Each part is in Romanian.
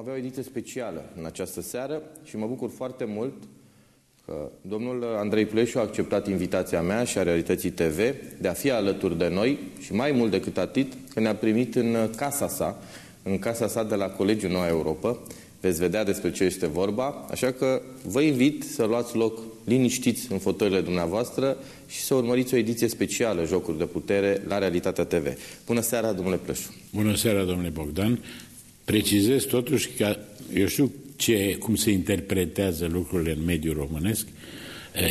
avea o ediție specială în această seară și mă bucur foarte mult că domnul Andrei Pleșu a acceptat invitația mea și a Realității TV de a fi alături de noi și mai mult decât atât că ne-a primit în casa sa, în casa sa de la Colegiul Noua Europa. Veți vedea despre ce este vorba, așa că vă invit să luați loc liniștiți în fotările dumneavoastră și să urmăriți o ediție specială Jocuri de Putere la Realitatea TV. Bună seara, domnule Pleșu! Bună seara, domnule Bogdan! Precizez totuși că eu știu ce, cum se interpretează lucrurile în mediul românesc.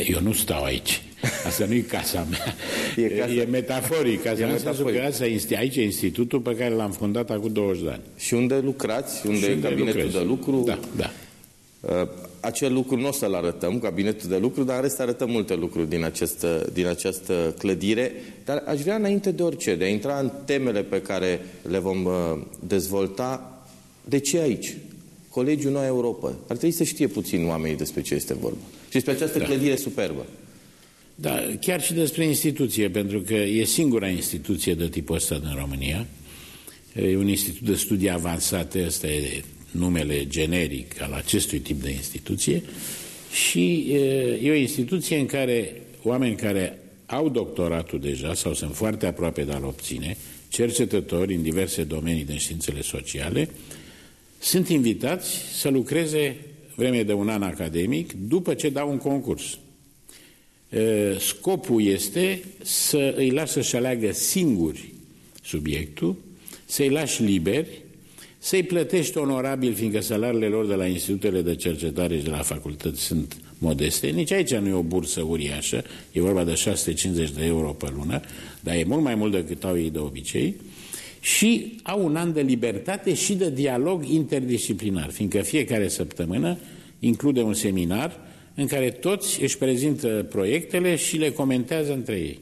Eu nu stau aici. Asta nu e casa mea. E, casa... e metaforic. Casa e mea metaforic. Asta, aici e institutul pe care l-am fondat acum 20 de ani. Și unde lucrați? Unde și e cabinetul lucrezi. de lucru? Da, da. Uh, acel lucru nu o să-l arătăm, cabinetul de lucru, dar în rest arătăm multe lucruri din această, din această clădire. Dar aș vrea, înainte de orice, de a intra în temele pe care le vom uh, dezvolta, de ce aici? Colegiul Noua Europa. Ar trebui să știe puțin oamenii despre ce este vorba. Și despre această da. clădire superbă. Da, chiar și despre instituție, pentru că e singura instituție de tipul ăsta din România. E un institut de studii avansate, ăsta e numele generic al acestui tip de instituție și e o instituție în care oameni care au doctoratul deja sau sunt foarte aproape de a-l obține, cercetători în diverse domenii din științele sociale, sunt invitați să lucreze vreme de un an academic după ce dau un concurs. Scopul este să îi lași să-și aleagă singuri subiectul, să-i lași liberi, să-i plătești onorabil, fiindcă salariile lor de la institutele de cercetare și de la facultăți sunt modeste. Nici aici nu e o bursă uriașă, e vorba de 650 de euro pe lună, dar e mult mai mult decât au ei de obicei și au un an de libertate și de dialog interdisciplinar, fiindcă fiecare săptămână include un seminar în care toți își prezintă proiectele și le comentează între ei.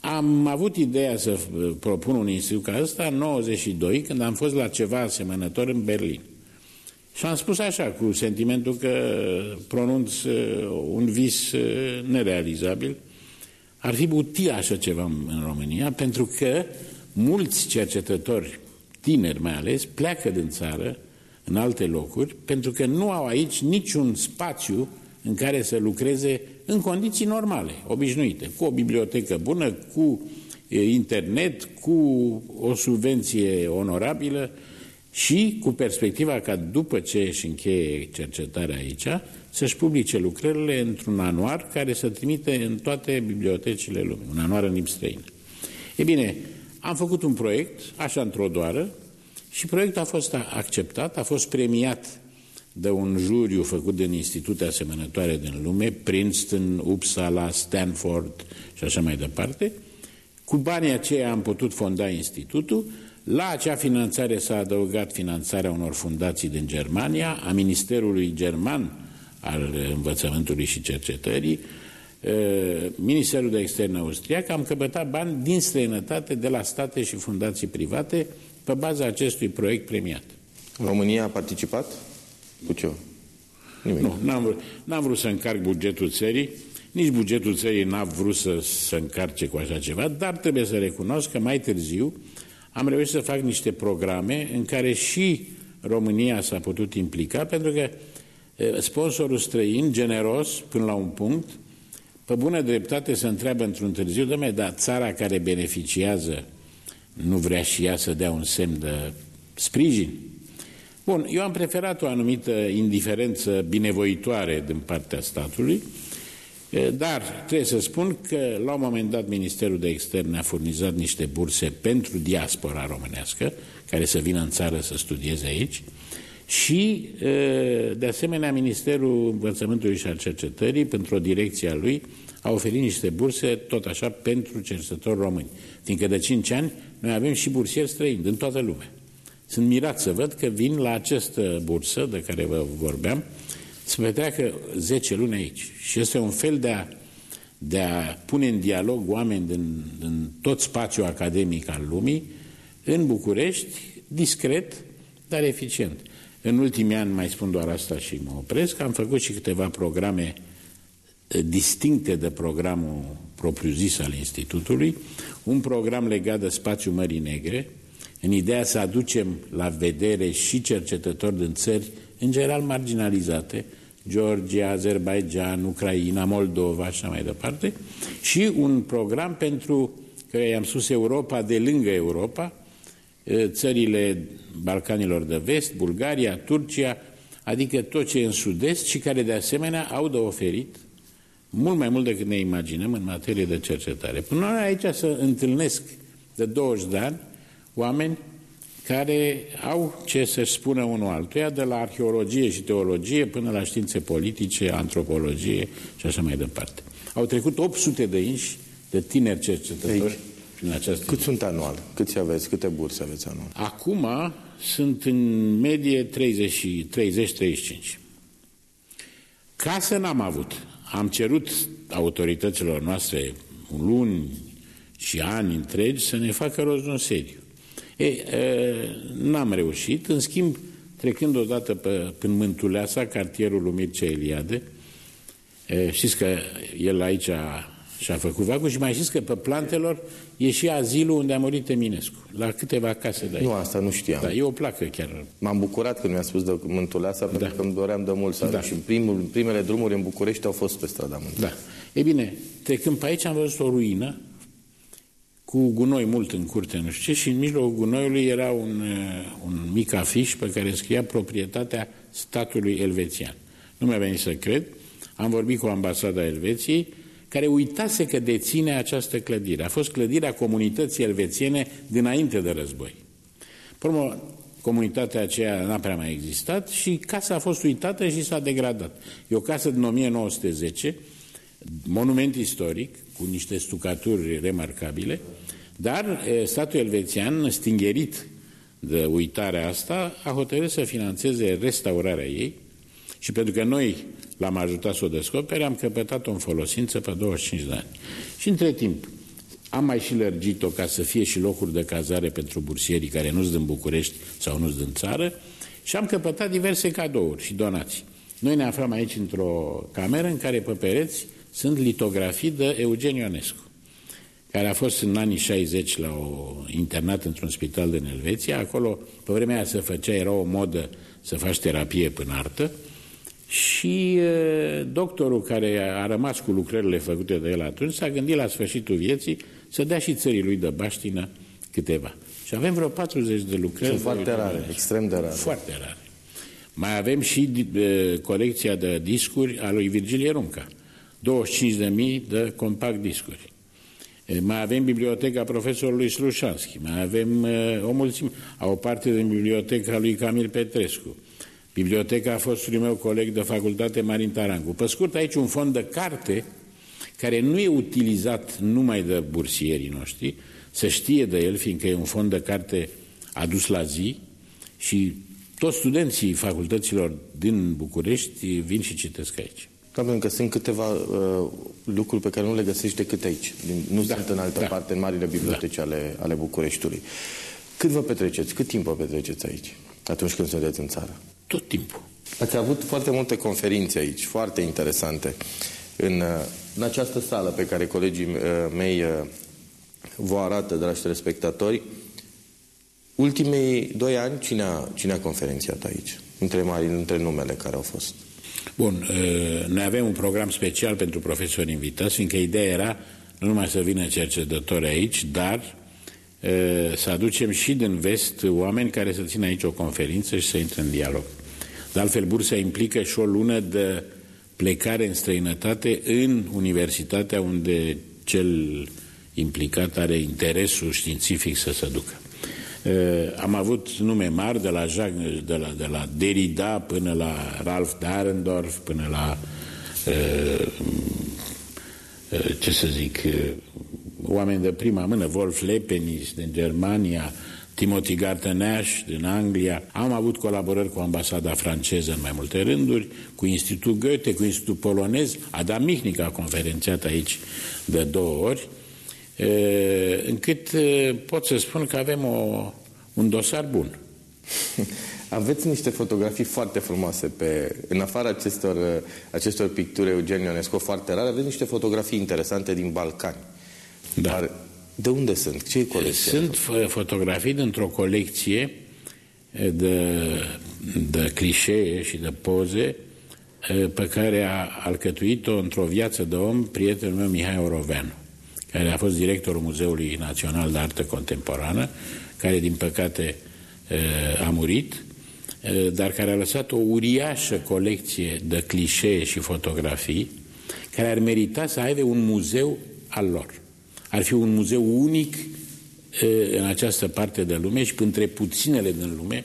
Am avut ideea să propun un institut ca ăsta în 92, când am fost la ceva asemănător în Berlin. Și am spus așa, cu sentimentul că pronunț un vis nerealizabil, ar fi util așa ceva în România, pentru că mulți cercetători, tineri mai ales, pleacă din țară în alte locuri, pentru că nu au aici niciun spațiu în care să lucreze în condiții normale, obișnuite, cu o bibliotecă bună, cu internet, cu o subvenție onorabilă și cu perspectiva ca după ce își încheie cercetarea aici, să-și publice lucrările într-un anuar care să trimite în toate bibliotecile lumii, un anuar în limbi străine. E bine, am făcut un proiect, așa într-o doară, și proiectul a fost acceptat, a fost premiat de un juriu făcut din institute asemănătoare din lume, Princeton, Uppsala, Stanford și așa mai departe. Cu banii aceia am putut fonda institutul. La acea finanțare s-a adăugat finanțarea unor fundații din Germania, a Ministerului German al învățământului și cercetării, Ministerul de Externe austriac, am căpătat bani din străinătate de la state și fundații private pe baza acestui proiect premiat. România a participat? Cu ce? Nimic. Nu, n-am vrut, n-am vrut să încarc bugetul țării, nici bugetul țării n-a vrut să, să încarce cu așa ceva, dar trebuie să recunosc că mai târziu am reușit să fac niște programe în care și România s-a putut implica, pentru că sponsorul străin, generos până la un punct, pe bună dreptate se întreabă într-un târziu, dom'le, dar țara care beneficiază nu vrea și ea să dea un semn de sprijin? Bun, eu am preferat o anumită indiferență binevoitoare din partea statului, dar trebuie să spun că la un moment dat Ministerul de Externe a furnizat niște burse pentru diaspora românească, care să vină în țară să studieze aici, și, de asemenea, Ministerul Învățământului și al Cercetării, pentru o direcție a lui, a oferit niște burse, tot așa, pentru cercetători români. Fiindcă de 5 ani noi avem și bursieri străini din toată lumea. Sunt mirat să văd că vin la această bursă de care vă vorbeam să petreacă 10 luni aici. Și este un fel de a, de a pune în dialog oameni din, din tot spațiul academic al lumii în București, discret, dar eficient. În ultimii ani, mai spun doar asta și mă opresc, am făcut și câteva programe eh, distincte de programul propriu-zis al Institutului, un program legat de spațiul Mării Negre, în ideea să aducem la vedere și cercetători din țări în general marginalizate, Georgia, Azerbaijan, Ucraina, Moldova și așa mai departe, și un program pentru, că i-am spus Europa de lângă Europa, țările Balcanilor de Vest, Bulgaria, Turcia, adică tot ce e în sud-est și care de asemenea au de oferit mult mai mult decât ne imaginăm în materie de cercetare. Până la aici să întâlnesc de 20 de ani oameni care au ce să-și spună unul altuia, de la arheologie și teologie până la științe politice, antropologie și așa mai departe. Au trecut 800 de inși de tineri cercetători Aici. Prin această Cât sunt anual? Câți aveți? Câte burse aveți anual? Acum sunt în medie 30-35. Casă n-am avut. Am cerut autorităților noastre luni și ani întregi să ne facă rost un sediu. N-am reușit, în schimb, trecând odată pe, prin Mântuleasa, cartierul lui Mircea Eliade, e, știți că el aici și-a făcut vacul și mai știți că pe plantelor e și azilul unde a murit Eminescu, la câteva case de aici. Nu, asta nu știam. Da, e o placă chiar. M-am bucurat când mi-a spus de Mântuleasa, da. pentru că îmi doream de mult să da. și primul, primele drumuri în București au fost pe strada Mântuleasa. Da. E bine, trecând pe aici am văzut o ruină cu gunoi mult în curte, nu știu ce, și în mijlocul gunoiului era un, uh, un mic afiș pe care scria proprietatea statului elvețian. Nu mi-a venit să cred. Am vorbit cu ambasada Elveției, care uitase că deține această clădire. A fost clădirea comunității elvețiene dinainte de război. Până comunitatea aceea n-a prea mai existat și casa a fost uitată și s-a degradat. E o casă din 1910, monument istoric, cu niște stucaturi remarcabile, dar statul elvețian, stingerit de uitarea asta, a hotărât să financeze restaurarea ei și pentru că noi l-am ajutat să o descopere, am căpătat-o în folosință pe 25 de ani. Și între timp, am mai și lărgit-o ca să fie și locuri de cazare pentru bursierii care nu sunt din București sau nu sunt din țară și am căpătat diverse cadouri și donații. Noi ne aflăm aici într-o cameră în care pe pereți sunt litografii de Eugen Ionescu care a fost în anii 60 la o internat într-un spital din Elveția. Acolo, pe vremea aia se făcea, era o modă să faci terapie până artă. Și doctorul care a rămas cu lucrările făcute de el atunci s-a gândit la sfârșitul vieții să dea și țării lui de baștină câteva. Și avem vreo 40 de lucrări. Sunt foarte rare, extrem de rare. Foarte rare. Mai avem și colecția de discuri a lui Virgilie Runca. 25.000 de compact discuri. Mai avem biblioteca profesorului Slușanski, mai avem o mulțime, o parte din biblioteca lui Camil Petrescu, biblioteca fostului meu coleg de facultate Marin Tarancu. Pe scurt, aici un fond de carte care nu e utilizat numai de bursierii noștri, să știe de el, fiindcă e un fond de carte adus la zi și toți studenții facultăților din București vin și citesc aici. Da, pentru că sunt câteva uh, lucruri pe care nu le găsești decât aici. Din, nu da, sunt în altă da. parte, în marile biblioteci da. ale, ale Bucureștiului. Cât vă petreceți? Cât timp vă petreceți aici, atunci când sunteți în țară? Tot timpul. Ați avut foarte multe conferințe aici, foarte interesante, în, uh, în această sală pe care colegii uh, mei uh, vă arată, dragi telespectatori. Ultimii doi ani, cine a, cine a conferențiat aici? Între mari, între numele care au fost. Bun, noi avem un program special pentru profesori invitați, fiindcă ideea era nu numai să vină cercetători aici, dar să aducem și din vest oameni care să țină aici o conferință și să intre în dialog. De altfel, bursa implică și o lună de plecare în străinătate în universitatea unde cel implicat are interesul științific să se ducă. Uh, am avut nume mari de la, Jacques, de la, de la Derrida până la Ralph Dahrendorf, până la uh, uh, ce să zic, oameni de prima mână, Wolf Lepenis din Germania, Timothy Gartenash din Anglia. Am avut colaborări cu ambasada franceză în mai multe rânduri, cu Institutul Goethe, cu Institutul Polonez. Adam Mihnic a conferențiat aici de două ori încât pot să spun că avem o, un dosar bun. Aveți niște fotografii foarte frumoase pe, în afara acestor, acestor picturi Eugen Ionescu foarte rare, aveți niște fotografii interesante din Balcani. Da. Dar De unde sunt? Ce colecție? Sunt fotografii dintr-o colecție de, de clișee și de poze pe care a alcătuit-o într-o viață de om prietenul meu Mihai Oroveanu, care a fost directorul Muzeului Național de Artă Contemporană, care din păcate a murit, dar care a lăsat o uriașă colecție de clișee și fotografii care ar merita să aibă un muzeu al lor. Ar fi un muzeu unic în această parte de lume și între puținele din lume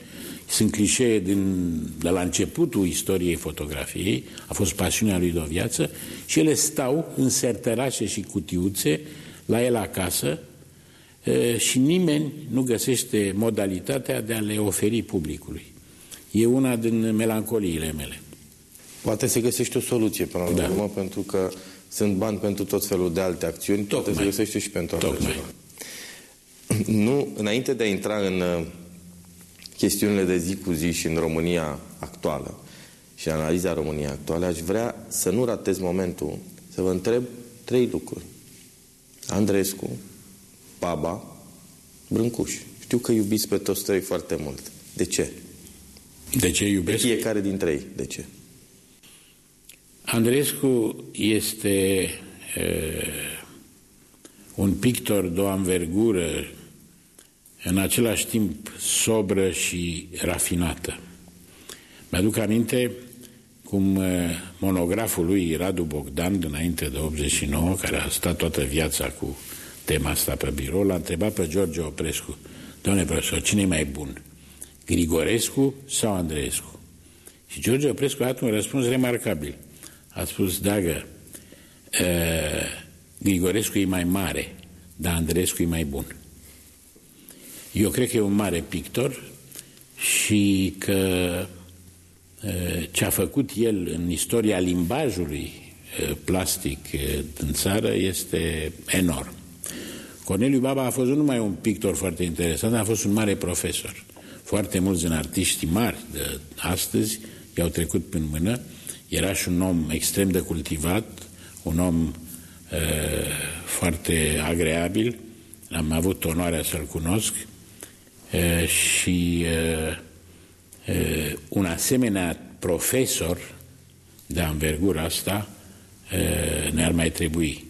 sunt clișee din, de la începutul istoriei fotografiei, a fost pasiunea lui de o viață și ele stau în serterașe și cutiuțe la el acasă și nimeni nu găsește modalitatea de a le oferi publicului. E una din melancoliile mele. Poate se găsește o soluție până la da. urmă, pentru că sunt bani pentru tot felul de alte acțiuni, Tocmai. poate se găsește și pentru așa ceva. Nu, înainte de a intra în uh, chestiunile de zi cu zi și în România actuală și analiza României actuale, aș vrea să nu ratez momentul să vă întreb trei lucruri. Andrescu, Baba, Brâncuș. Știu că iubiți pe toți trei foarte mult. De ce? De ce iubesc? De fiecare dintre ei. De ce? Andrescu este uh, un pictor de o anvergură în același timp sobră și rafinată. Mi-aduc aminte cum uh, monograful lui Radu Bogdan, înainte de 89, care a stat toată viața cu tema asta pe birou, l-a întrebat pe George Oprescu, domnule profesor, cine e mai bun, Grigorescu sau Andreescu? Și George Oprescu a dat un răspuns remarcabil. A spus, dacă uh, Grigorescu e mai mare, dar Andreescu e mai bun. Eu cred că e un mare pictor și că ce a făcut el în istoria limbajului plastic în țară este enorm. Corneliu Baba a fost nu numai un pictor foarte interesant, a fost un mare profesor. Foarte mulți din artiștii mari de astăzi i-au trecut prin mână. Era și un om extrem de cultivat, un om uh, foarte agreabil. Am avut onoarea să-l cunosc și un asemenea profesor de anvergura asta ne-ar mai trebui.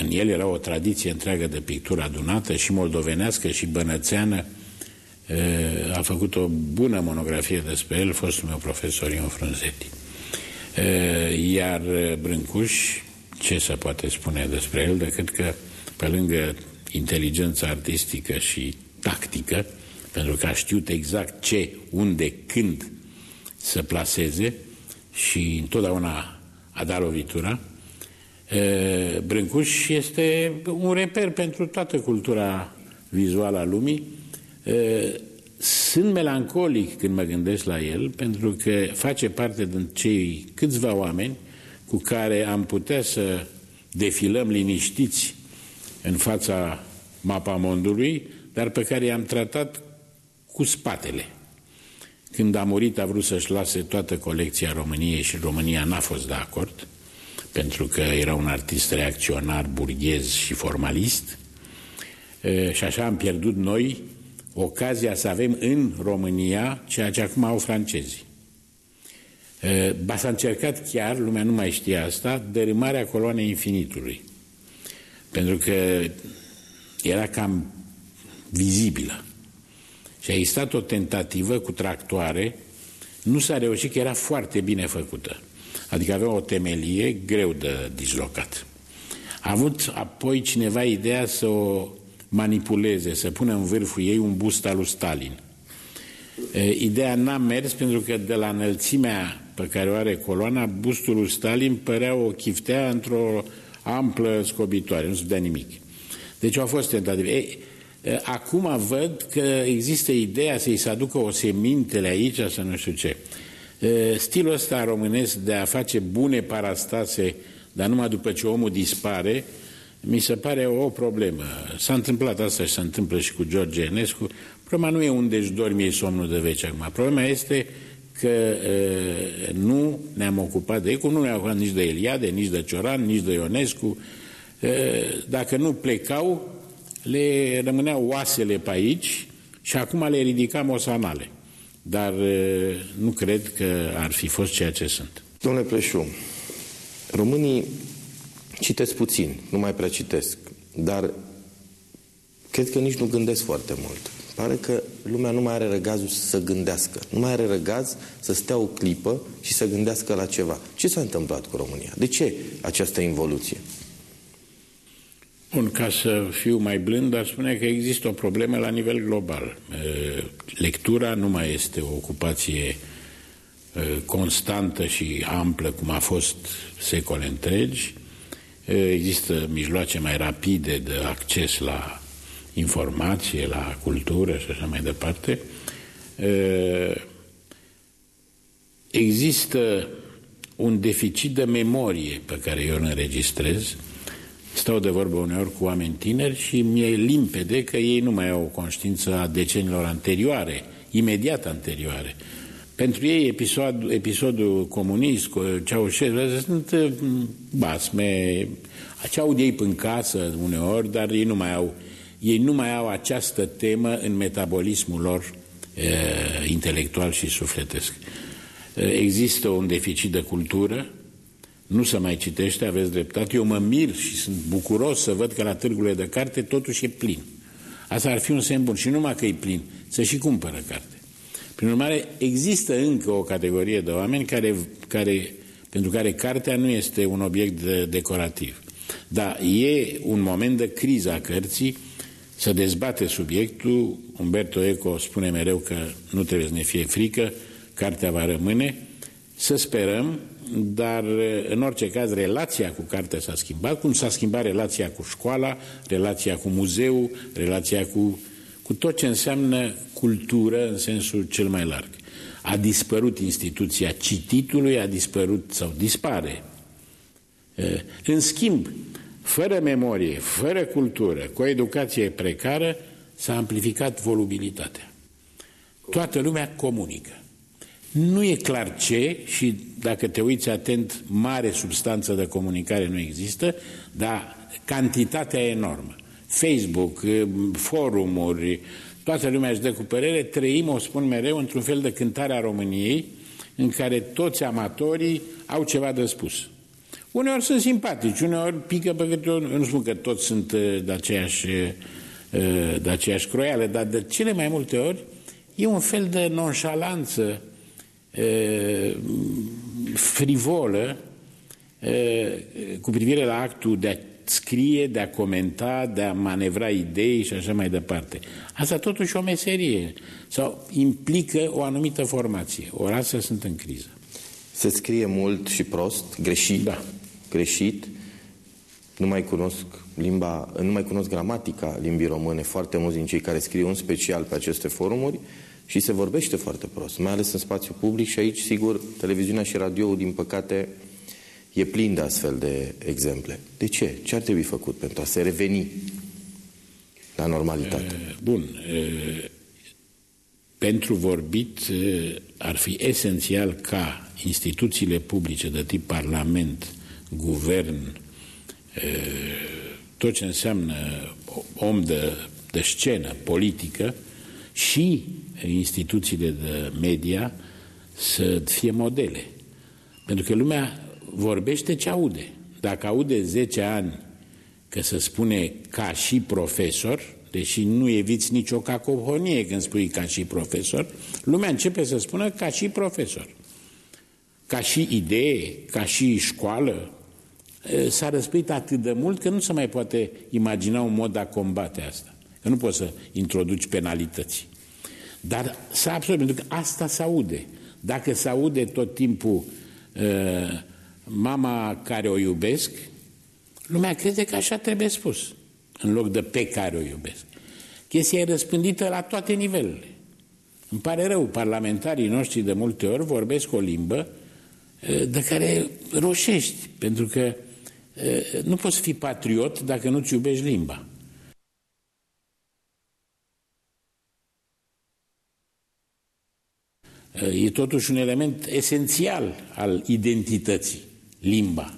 În el era o tradiție întreagă de pictură adunată și moldovenească și bănățeană. A făcut o bună monografie despre el, fostul meu profesor Ion Frunzeti. Iar Brâncuș, ce se poate spune despre el, decât că pe lângă inteligența artistică și tactică, pentru că a știut exact ce, unde, când să placeze și întotdeauna a dat lovitura. Brâncuș este un reper pentru toată cultura vizuală a lumii. Sunt melancolic când mă gândesc la el, pentru că face parte din cei câțiva oameni cu care am putea să defilăm liniștiți în fața mapamondului, dar pe care i-am tratat cu spatele. Când a murit a vrut să-și lase toată colecția României și România n-a fost de acord, pentru că era un artist reacționar, burghez și formalist. Și așa am pierdut noi ocazia să avem în România ceea ce acum au francezii. Ba s-a încercat chiar, lumea nu mai știa asta, dărâmarea coloanei infinitului. Pentru că era cam vizibilă. Și a existat o tentativă cu tractoare, nu s-a reușit că era foarte bine făcută. Adică avea o temelie greu de dislocat. A avut apoi cineva ideea să o manipuleze, să pună în vârful ei un bust al lui Stalin. Ideea n-a mers pentru că de la înălțimea pe care o are coloana, bustul lui Stalin părea o chiftea într-o amplă scobitoare, nu se dea nimic. Deci au fost tentative. Ei, acum văd că există ideea să-i se aducă o semintele aici, să nu știu ce. Stilul ăsta românesc de a face bune parastase, dar numai după ce omul dispare, mi se pare o problemă. S-a întâmplat asta și se întâmplă și cu George Enescu. Problema nu e unde își dormi somnul de veci acum. Problema este că e, nu ne-am ocupat de ei, cum nu ne-am ocupat nici de Eliade, nici de Cioran, nici de Ionescu, dacă nu plecau, le rămâneau oasele pe aici și acum le ridicam osanale. Dar nu cred că ar fi fost ceea ce sunt. Domnule Pleșu, românii citesc puțin, nu mai prea citesc, dar cred că nici nu gândesc foarte mult. Pare că lumea nu mai are răgazul să gândească. Nu mai are răgaz să stea o clipă și să gândească la ceva. Ce s-a întâmplat cu România? De ce această involuție? Bun, ca să fiu mai blând, aș spune că există o problemă la nivel global. Lectura nu mai este o ocupație constantă și amplă cum a fost secole întregi. Există mijloace mai rapide de acces la informație, la cultură și așa mai departe. Există un deficit de memorie pe care eu îl înregistrez. Stau de vorbă uneori cu oameni tineri și mi-e limpede că ei nu mai au o conștiință a decenilor anterioare, imediat anterioare. Pentru ei episod, episodul comunist cu Ceaușescu sunt basme, ce aud ei în casă uneori, dar ei nu mai au ei nu mai au această temă în metabolismul lor e, intelectual și sufletesc. Există un deficit de cultură, nu se mai citește, aveți dreptate. Eu mă mir și sunt bucuros să văd că la târgurile de carte totuși e plin. Asta ar fi un semn bun. Și numai că e plin, să și cumpără carte. Prin urmare, există încă o categorie de oameni care, care, pentru care cartea nu este un obiect de, decorativ. Dar e un moment de criză a cărții să dezbate subiectul. Umberto Eco spune mereu că nu trebuie să ne fie frică, cartea va rămâne. Să sperăm, dar în orice caz relația cu cartea s-a schimbat, cum s-a schimbat relația cu școala, relația cu muzeu, relația cu, cu tot ce înseamnă cultură în sensul cel mai larg. A dispărut instituția cititului, a dispărut sau dispare. În schimb, fără memorie, fără cultură, cu o educație precară, s-a amplificat volubilitatea. Toată lumea comunică. Nu e clar ce și dacă te uiți atent, mare substanță de comunicare nu există, dar cantitatea e enormă. Facebook, forumuri, toată lumea își dă cu părere, trăim, o spun mereu, într-un fel de cântare a României, în care toți amatorii au ceva de spus. Uneori sunt simpatici, uneori pică pe câte ori, eu nu spun că toți sunt uh, de aceeași, uh, de aceeași croială, dar de cele mai multe ori e un fel de nonșalanță uh, frivolă cu privire la actul de a scrie, de a comenta, de a manevra idei și așa mai departe. Asta totuși o meserie sau implică o anumită formație. Ori astea sunt în criză. Se scrie mult și prost, greșit. Da greșit, nu mai cunosc limba, nu mai cunosc gramatica limbii române, foarte mulți din cei care scriu în special pe aceste forumuri și se vorbește foarte prost, mai ales în spațiu public și aici, sigur, televiziunea și radioul, din păcate, e plin de astfel de exemple. De ce? Ce ar trebui făcut pentru a se reveni la normalitate? Bun. Pentru vorbit ar fi esențial ca instituțiile publice de tip Parlament, guvern, tot ce înseamnă om de, de scenă politică și instituțiile de media să fie modele. Pentru că lumea vorbește ce aude. Dacă aude 10 ani că se spune ca și profesor, deși nu eviți nicio cacofonie când spui ca și profesor, lumea începe să spună ca și profesor. Ca și idee, ca și școală, s-a răspâit atât de mult că nu se mai poate imagina un mod de a combate asta. Că nu poți să introduci penalități. Dar s-a absorbit, pentru că asta se aude. Dacă se aude tot timpul uh, mama care o iubesc, lumea crede că așa trebuie spus, în loc de pe care o iubesc. Chestia e răspândită la toate nivelurile. Îmi pare rău, parlamentarii noștri de multe ori vorbesc o limbă de care roșești, pentru că nu poți fi patriot dacă nu-ți iubești limba. E totuși un element esențial al identității, limba.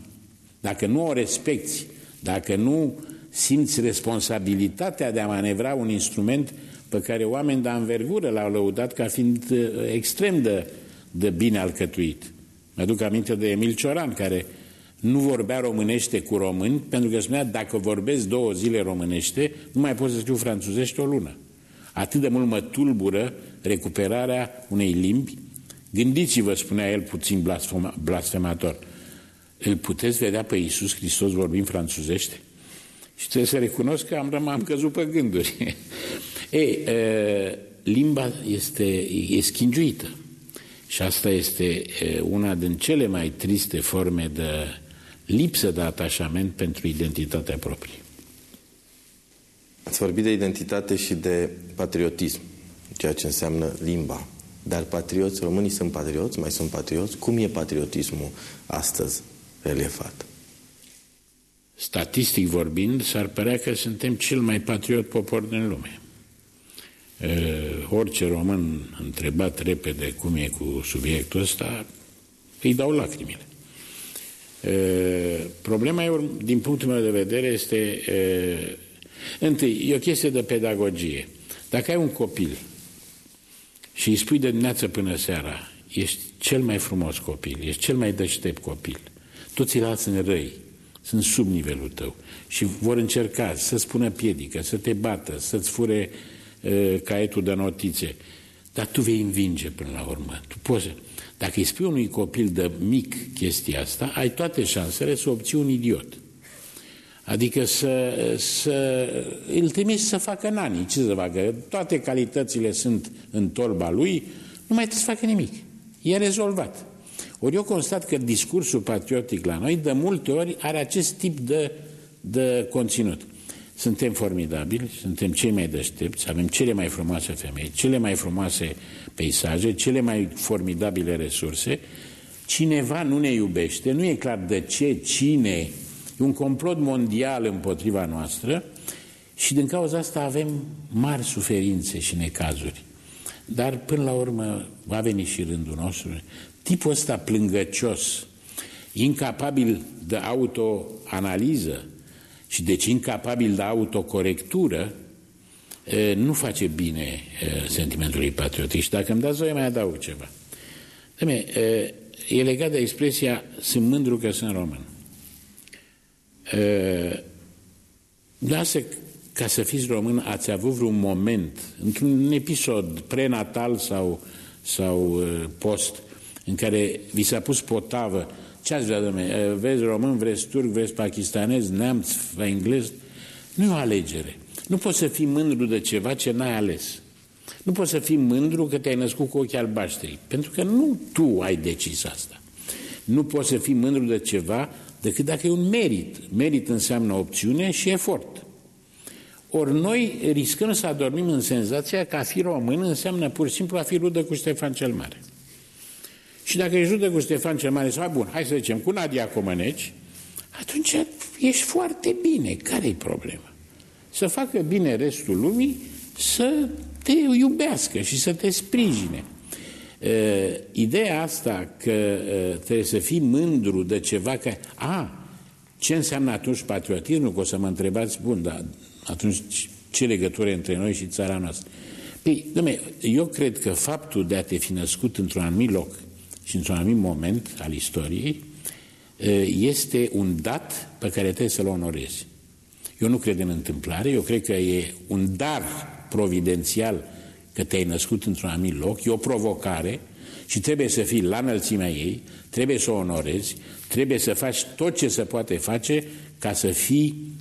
Dacă nu o respecti, dacă nu simți responsabilitatea de a manevra un instrument pe care oameni de anvergură l-au lăudat ca fiind uh, extrem de, de bine alcătuit. Mă aduc aminte de Emil Cioran, care nu vorbea românește cu români, pentru că spunea, dacă vorbesc două zile românește, nu mai pot să scriu franțuzește o lună. Atât de mult mă tulbură recuperarea unei limbi. Gândiți-vă, spunea el puțin blasfemator, îl puteți vedea pe Iisus Hristos vorbind franțuzește? Și trebuie să recunosc că am, am căzut pe gânduri. Ei, limba este e schingiuită. Și asta este una din cele mai triste forme de lipsă de atașament pentru identitatea proprie. Ați vorbit de identitate și de patriotism, ceea ce înseamnă limba. Dar patrioți, românii sunt patrioți, mai sunt patrioți. Cum e patriotismul astăzi reliefat? Statistic vorbind, s-ar părea că suntem cel mai patriot popor din lume. Uh, orice român întrebat repede cum e cu subiectul ăsta, îi dau lacrimile. Uh, problema, din punctul meu de vedere, este uh, întâi, e o chestie de pedagogie. Dacă ai un copil și îi spui de dimineață până seara, ești cel mai frumos copil, ești cel mai deștept copil, toți îi sunt răi, sunt sub nivelul tău și vor încerca să spună piedică, să te bată, să-ți fure uh, caietul de notițe. Dar tu vei învinge până la urmă. Tu poți, dacă îi spui unui copil de mic chestia asta, ai toate șansele să obții un idiot. Adică să, să îl trimiți să facă nani, ce să facă? Toate calitățile sunt în torba lui, nu mai trebuie să facă nimic. E rezolvat. Ori eu constat că discursul patriotic la noi de multe ori are acest tip de, de conținut. Suntem formidabili, suntem cei mai deștepți, avem cele mai frumoase femei, cele mai frumoase peisaje, cele mai formidabile resurse. Cineva nu ne iubește, nu e clar de ce, cine, e un complot mondial împotriva noastră și din cauza asta avem mari suferințe și necazuri. Dar până la urmă va veni și rândul nostru tipul ăsta plângăcios, incapabil de autoanaliză și deci incapabil de autocorectură, nu face bine sentimentului patriotic. Și dacă îmi dați voi, mai adaug ceva. Deme, e legat de expresia sunt mândru că sunt român. Lasă ca să fiți român, ați avut vreun moment, într-un episod prenatal sau, sau post, în care vi s-a pus potavă, ce ați vrea, domnule, vezi român, vreți turc, vreți pakistanez, neamț, englez, nu e o alegere. Nu poți să fii mândru de ceva ce n-ai ales. Nu poți să fii mândru că te-ai născut cu ochii albaștri, pentru că nu tu ai decis asta. Nu poți să fii mândru de ceva decât dacă e un merit. Merit înseamnă opțiune și efort. Ori noi riscăm să adormim în senzația că a fi român înseamnă pur și simplu a fi rudă cu Ștefan cel Mare. Și dacă îi judecă cu Ștefan cel Mare, sau bun, hai să zicem, cu Nadia Comăneci, atunci ești foarte bine. Care-i problema? Să facă bine restul lumii, să te iubească și să te sprijine. Uh, ideea asta că uh, trebuie să fii mândru de ceva că... A, ce înseamnă atunci patriotismul? Că o să mă întrebați, bun, dar atunci ce legătură între noi și țara noastră? Păi, dom'le, eu cred că faptul de a te fi născut într-un anumit loc și într-un anumit moment al istoriei, este un dat pe care trebuie să-l onorezi. Eu nu cred în întâmplare, eu cred că e un dar providențial că te-ai născut într-un anumit loc, e o provocare și trebuie să fii la înălțimea ei, trebuie să o onorezi, trebuie să faci tot ce se poate face ca să fii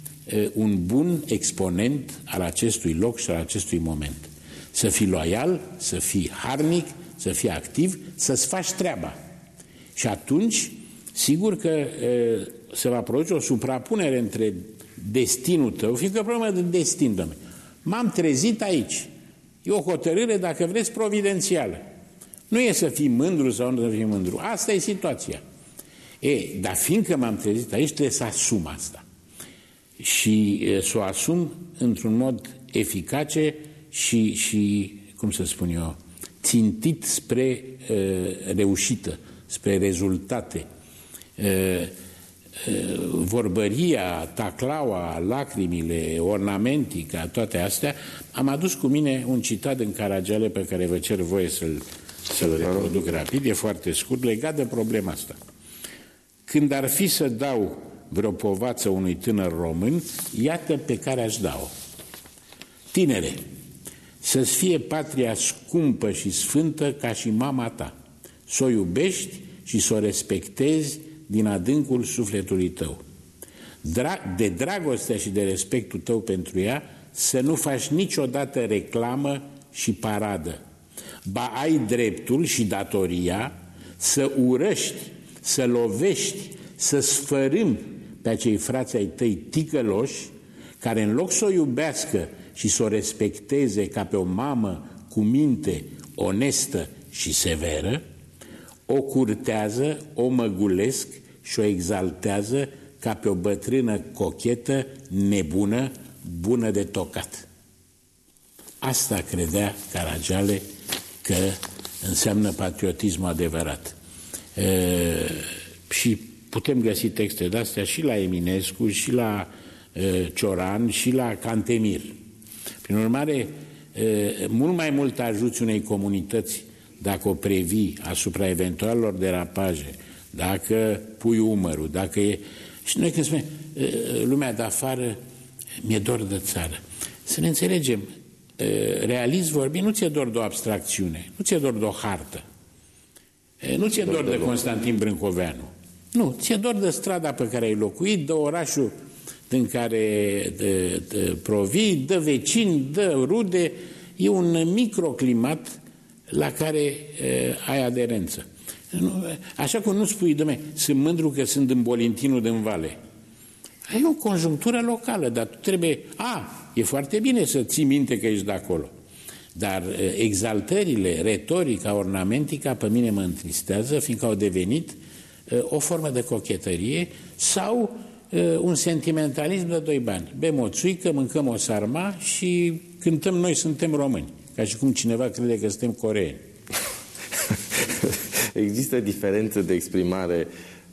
un bun exponent al acestui loc și al acestui moment. Să fii loial, să fii harnic, să fii activ, să-ți faci treaba. Și atunci, sigur că e, se va produce o suprapunere între destinul tău, fiindcă problema de destin, domnule. M-am trezit aici. E o hotărâre, dacă vreți, providențială. Nu e să fii mândru sau nu să fii mândru. Asta e situația. E, dar fiindcă m-am trezit aici, trebuie să asum asta. Și e, să o asum într-un mod eficace și, și, cum să spun eu, țintit spre uh, reușită, spre rezultate. Uh, vorbăria, taclaua, lacrimile, ornamentica, toate astea, am adus cu mine un citat în Caragiale pe care vă cer voie să-l să reproduc rapid, e foarte scurt, legat de problema asta. Când ar fi să dau vreo povață unui tânăr român, iată pe care aș da-o. Tinere, să-ți fie patria scumpă și sfântă ca și mama ta, să o iubești și să o respectezi din adâncul sufletului tău. De dragostea și de respectul tău pentru ea, să nu faci niciodată reclamă și paradă. Ba ai dreptul și datoria să urăști, să lovești, să sfărâm pe acei frați ai tăi ticăloși, care în loc să o iubească și să o respecteze ca pe o mamă cu minte onestă și severă, o curtează, o măgulesc și o exaltează ca pe o bătrână cochetă, nebună, bună de tocat. Asta credea Caragiale că înseamnă patriotismul adevărat. E, și putem găsi texte de-astea și la Eminescu, și la e, Cioran, și la Cantemir. Prin urmare, e, mult mai mult ajuți unei comunități dacă o previi asupra eventualelor derapaje, dacă pui umărul, dacă e... Și noi când spunem, lumea de afară mi-e dor de țară. Să ne înțelegem, realist vorbind, nu ți-e dor de o abstracțiune, nu ți-e dor de o hartă, nu ți-e dor de Constantin Brâncoveanu, nu, ți-e dor de strada pe care ai locuit, de orașul în care de, de provii, de vecini, de rude, e un microclimat la care e, ai aderență. Așa cum nu spui, domne, sunt mândru că sunt în Bolintinul din Vale. Ai o conjunctură locală, dar tu trebuie... A, e foarte bine să ții minte că ești de acolo. Dar exaltările, retorica, ornamentica, pe mine mă întristează, fiindcă au devenit o formă de cochetărie sau un sentimentalism de doi bani. Bem o țuică, mâncăm o sarma și cântăm noi suntem români. Ca și cum cineva crede că suntem coreeni. Există diferență de exprimare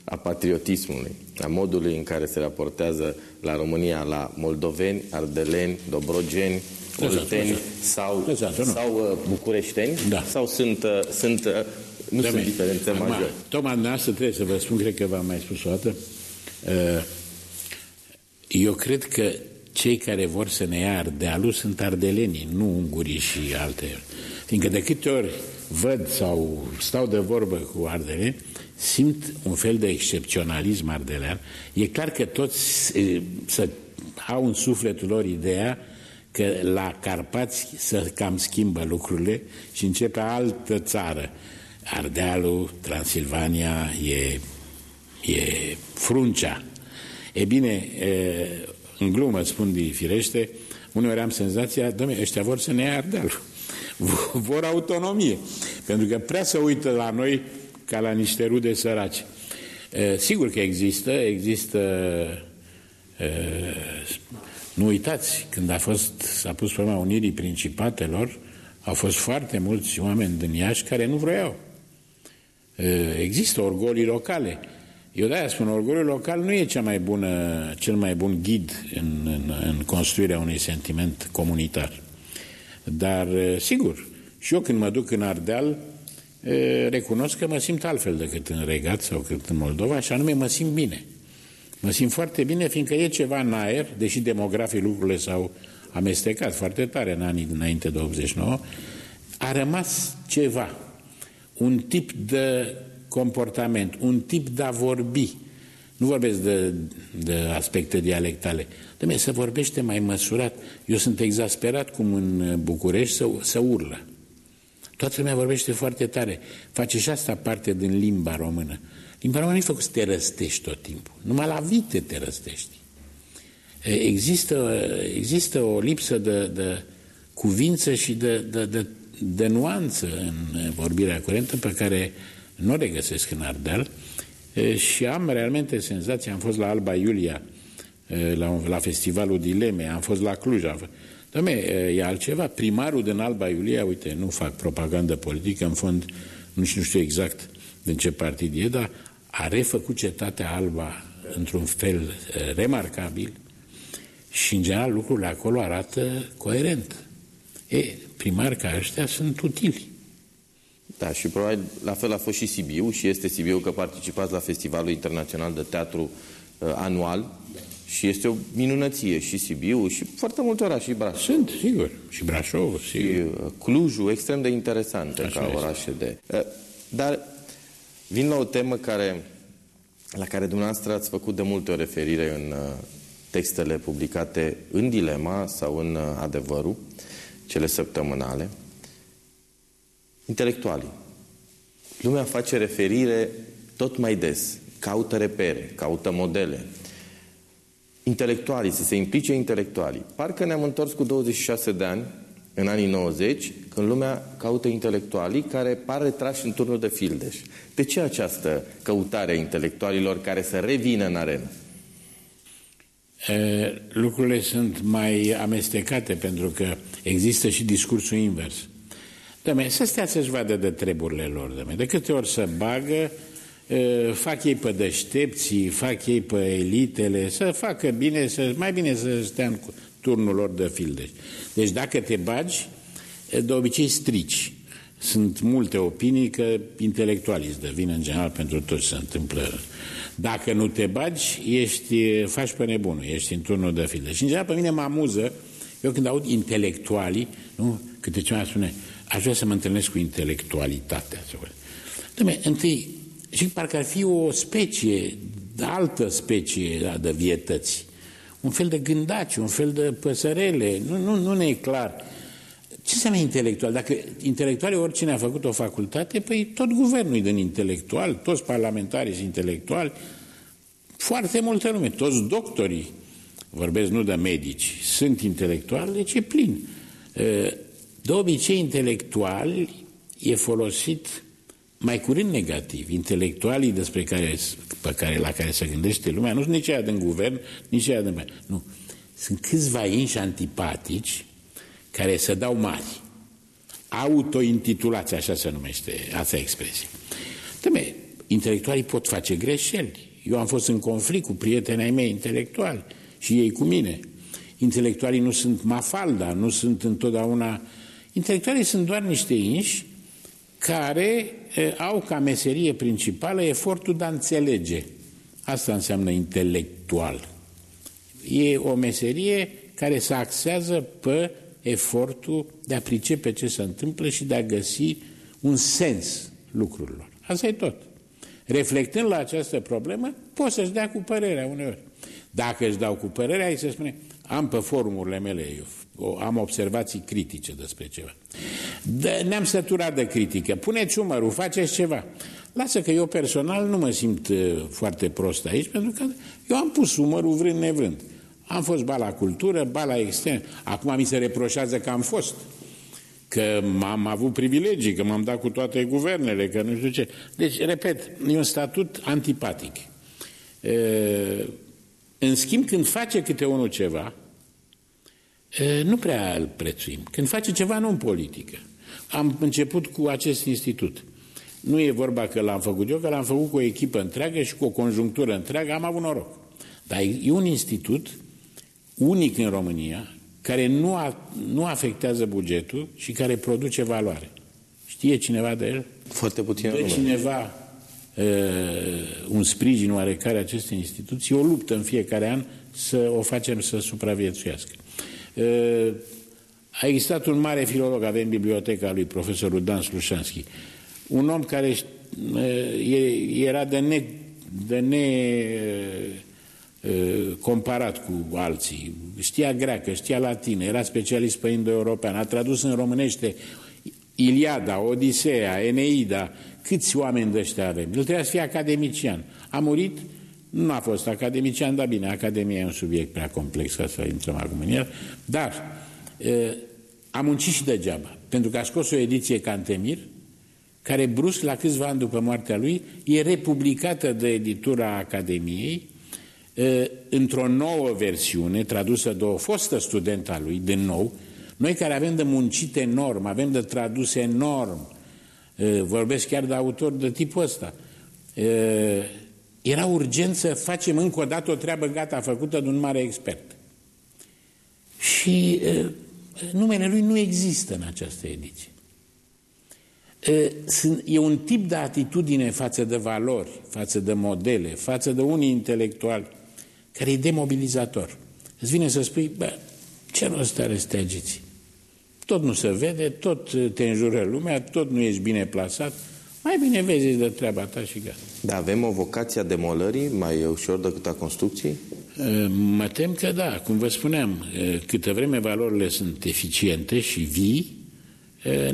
a patriotismului, a modului în care se raportează la România, la moldoveni, ardeleni, dobrogeni, olteni sau, exact, sau uh, bucureșteni? Da. Sau sunt, uh, sunt uh, nu da, sunt diferențe majore? Tocmai dumneavoastră trebuie să vă spun, cred că v-am mai spus o dată, eu cred că cei care vor să ne ia Ardealul sunt ardelenii, nu ungurii și alte. Fiindcă de câte ori văd sau stau de vorbă cu ardeleni, simt un fel de excepționalism ardelean. E clar că toți să au în sufletul lor ideea că la Carpați să cam schimbă lucrurile și începe altă țară. Ardealul, Transilvania, e, e fruncea. E bine, în glumă spun de firește, uneori am senzația, domnule, ăștia vor să ne ia Ardealul. Vor autonomie. Pentru că prea să uită la noi ca la niște rude săraci. Sigur că există, există nu uitați, când a fost, s-a pus problema unirii principatelor, au fost foarte mulți oameni din Iași care nu vroiau. Există orgolii locale. Eu de-aia spun, orgoliul local nu e cea mai bună, cel mai bun ghid în, în, în construirea unui sentiment comunitar. Dar, sigur, și eu când mă duc în Ardeal, recunosc că mă simt altfel decât în Regat sau cât în Moldova, și anume mă simt bine. Mă simt foarte bine, fiindcă e ceva în aer, deși demografii lucrurile s-au amestecat foarte tare în anii înainte de 89, a rămas ceva, un tip de comportament, un tip de a vorbi. Nu vorbesc de, de aspecte dialectale. Dom'le, să vorbește mai măsurat. Eu sunt exasperat cum în București să, să urlă. Toată lumea vorbește foarte tare. Face și asta parte din limba română. Limba română nu e făcut să te răstești tot timpul. Numai la vite te răstești. Există, există o lipsă de, de cuvință și de, de, de, de nuanță în vorbirea curentă pe care nu o regăsesc în Ardeal și am realmente senzația, am fost la Alba Iulia, la, la festivalul Dileme, am fost la Cluj, am fost, Doamne, e altceva. Primarul din Alba Iulia, uite, nu fac propagandă politică, în fond, nu știu, nu știu exact din ce partid e, dar a refăcut cetatea Alba într-un fel remarcabil și, în general, lucrurile acolo arată coerent. E, primari ca ăștia sunt utili. Da, și probabil la fel a fost și Sibiu și este Sibiu că participați la Festivalul Internațional de Teatru uh, anual și este o minunăție și Sibiu și foarte multe orașe și Brașov. Sunt, sigur. Și Brașov, sigur. Și uh, Clujul, extrem de interesante Așa ca este. orașe de... Uh, dar vin la o temă care, la care dumneavoastră ați făcut de multe o referire în uh, textele publicate în Dilema sau în uh, Adevărul, cele săptămânale. Intelectualii. Lumea face referire tot mai des, caută repere, caută modele. Intelectualii, să se implice intelectualii. Parcă ne-am întors cu 26 de ani, în anii 90, când lumea caută intelectualii care par retrași în turnul de fildeș. De ce această căutare a intelectualilor care să revină în arenă? lucrurile sunt mai amestecate pentru că există și discursul invers. Dă-me, să stea să-și vadă de treburile lor, dă De câte ori să bagă, fac ei pe deștepții, fac ei pe elitele, să facă bine, să, mai bine să stea în turnul lor de fildeș. Deci dacă te bagi, de obicei strici. Sunt multe opinii că intelectualii îți devin în general pentru tot ce se întâmplă dacă nu te bagi, ești, faci pe nebunul, ești în turnul de fildeș. Și în general pe mine mă amuză, eu când aud intelectualii, nu, câte ceva spune, aș vrea să mă întâlnesc cu intelectualitatea. Dom'le, întâi, și parcă ar fi o specie, altă specie de vietăți. Un fel de gândaci, un fel de păsărele, nu, nu, nu ne e clar. Ce înseamnă intelectual? Dacă intelectualii oricine a făcut o facultate, păi tot guvernul e din intelectual, toți parlamentarii sunt intelectuali, foarte multă lume, toți doctorii, vorbesc nu de medici, sunt intelectuali, deci e plin. De obicei, intelectual e folosit mai curând negativ. Intelectualii despre care, pe care, la care se gândește lumea nu sunt nici aia din guvern, nici aia din... Nu. Sunt câțiva inși antipatici care se dau mari. Autointitulați, așa se numește, asta e expresie. Tăme, intelectualii pot face greșeli. Eu am fost în conflict cu prietenii mei intelectuali și ei cu mine. Intelectualii nu sunt mafalda, nu sunt întotdeauna... Intelectualii sunt doar niște inși care e, au ca meserie principală efortul de a înțelege. Asta înseamnă intelectual. E o meserie care se axează pe efortul de a pricepe ce se întâmplă și de a găsi un sens lucrurilor. Asta e tot. Reflectând la această problemă, poți să-și dea cu părerea uneori. Dacă își dau cu părerea, îi se spune, am pe forumurile mele, eu am observații critice despre ceva. De, ne-am săturat de critică. Puneți umărul, faceți ceva. Lasă că eu personal nu mă simt uh, foarte prost aici, pentru că eu am pus umărul vrând nevrând. Am fost ba la cultură, ba la extern. Acum mi se reproșează că am fost. Că am avut privilegii, că m-am dat cu toate guvernele, că nu știu ce. Deci, repet, e un statut antipatic. E, în schimb, când face câte unul ceva, e, nu prea îl prețuim. Când face ceva, nu în politică. Am început cu acest institut. Nu e vorba că l-am făcut eu, că l-am făcut cu o echipă întreagă și cu o conjunctură întreagă, am avut noroc. Dar e un institut unic în România, care nu, a, nu afectează bugetul și care produce valoare. Știe cineva de el? Foarte puțin. De cineva uh, un sprijin oarecare aceste instituții, o luptă în fiecare an să o facem să supraviețuiască. Uh, a existat un mare filolog, avem biblioteca lui, profesorul Dan Slușanski, un om care uh, era de ne, de ne comparat cu alții. Știa greacă, știa latină, era specialist pe indo-european, a tradus în românește Iliada, Odiseea, Eneida, câți oameni de ăștia avem? El trebuia să fie academician. A murit, nu a fost academician, dar bine, Academia e un subiect prea complex ca să intrăm acum în el, dar a muncit și degeaba, pentru că a scos o ediție Cantemir, care brusc, la câțiva ani după moartea lui, e republicată de editura Academiei, într-o nouă versiune, tradusă de o fostă studentă a lui, din nou, noi care avem de muncit enorm, avem de tradus enorm, vorbesc chiar de autori de tipul ăsta, era urgent să facem încă o dată o treabă gata făcută de un mare expert. Și uh, numele lui nu există în această ediție. Uh, e un tip de atitudine față de valori, față de modele, față de unii intelectuali, care e demobilizator. Îți vine să spui, bă, ce rost are să te agiți? Tot nu se vede, tot te înjură lumea, tot nu ești bine plasat, mai bine vezi de treaba ta și gata. Da, avem o vocație a demolării mai ușor decât a construcției? Mă tem că da, cum vă spuneam, câtă vreme valorile sunt eficiente și vii,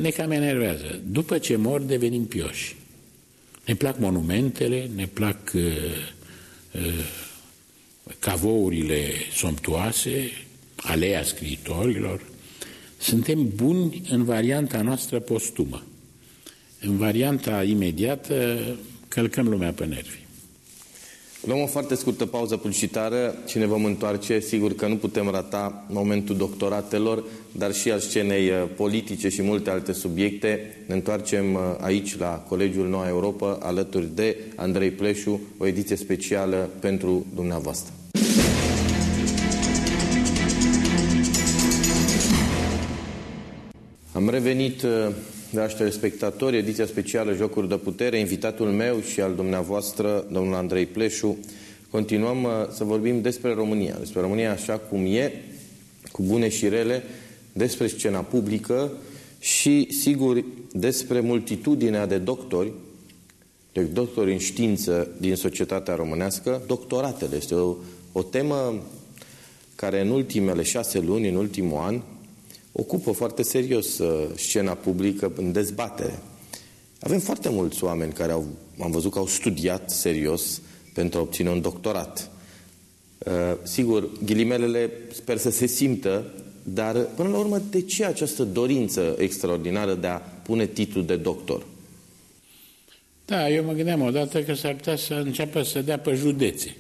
ne cam enervează. După ce mor, devenim pioși. Ne plac monumentele, ne plac uh, uh, cavourile somptuoase, aleea scriitorilor. Suntem buni în varianta noastră postumă. În varianta imediată călcăm lumea pe nervi. Luăm o foarte scurtă pauză publicitară și ne vom întoarce. Sigur că nu putem rata momentul doctoratelor, dar și al scenei uh, politice și multe alte subiecte. Ne întoarcem uh, aici la Colegiul Noua Europa, alături de Andrei Pleșu, o ediție specială pentru dumneavoastră. Am revenit uh, Dragi telespectatori, ediția specială Jocuri de Putere, invitatul meu și al dumneavoastră, domnul Andrei Pleșu, continuăm uh, să vorbim despre România, despre România așa cum e, cu bune și rele, despre scena publică și, sigur, despre multitudinea de doctori, de doctori în știință din societatea românească, doctoratele. Este o, o temă care în ultimele șase luni, în ultimul an, ocupă foarte serios uh, scena publică în dezbatere. Avem foarte mulți oameni care au, am văzut că au studiat serios pentru a obține un doctorat. Uh, sigur, ghilimelele sper să se simtă, dar până la urmă, de ce această dorință extraordinară de a pune titlul de doctor? Da, eu mă gândeam odată că s-ar putea să înceapă să dea pe județe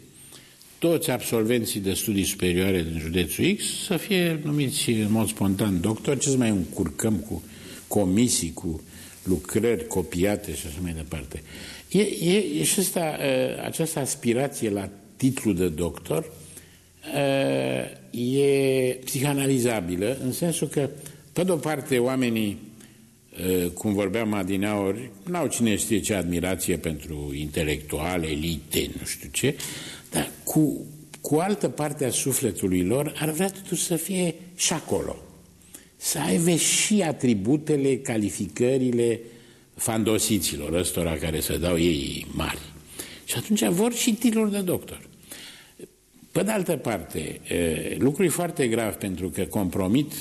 toți absolvenții de studii superioare din județul X să fie numiți în mod spontan doctor, ce să mai încurcăm cu comisii, cu lucrări copiate și așa mai departe. E, e, e și asta, această aspirație la titlu de doctor e psihanalizabilă, în sensul că, pe de o parte, oamenii, cum vorbeam adineaori, n-au cine știe ce admirație pentru intelectuale, elite, nu știu ce, dar cu, cu altă parte a sufletului lor ar vrea totuși să fie și acolo. Să aibă și atributele, calificările fandosiților, ăstora care se dau ei mari. Și atunci vor și titluri de doctor. Pe de altă parte, lucrul e foarte grav pentru că compromit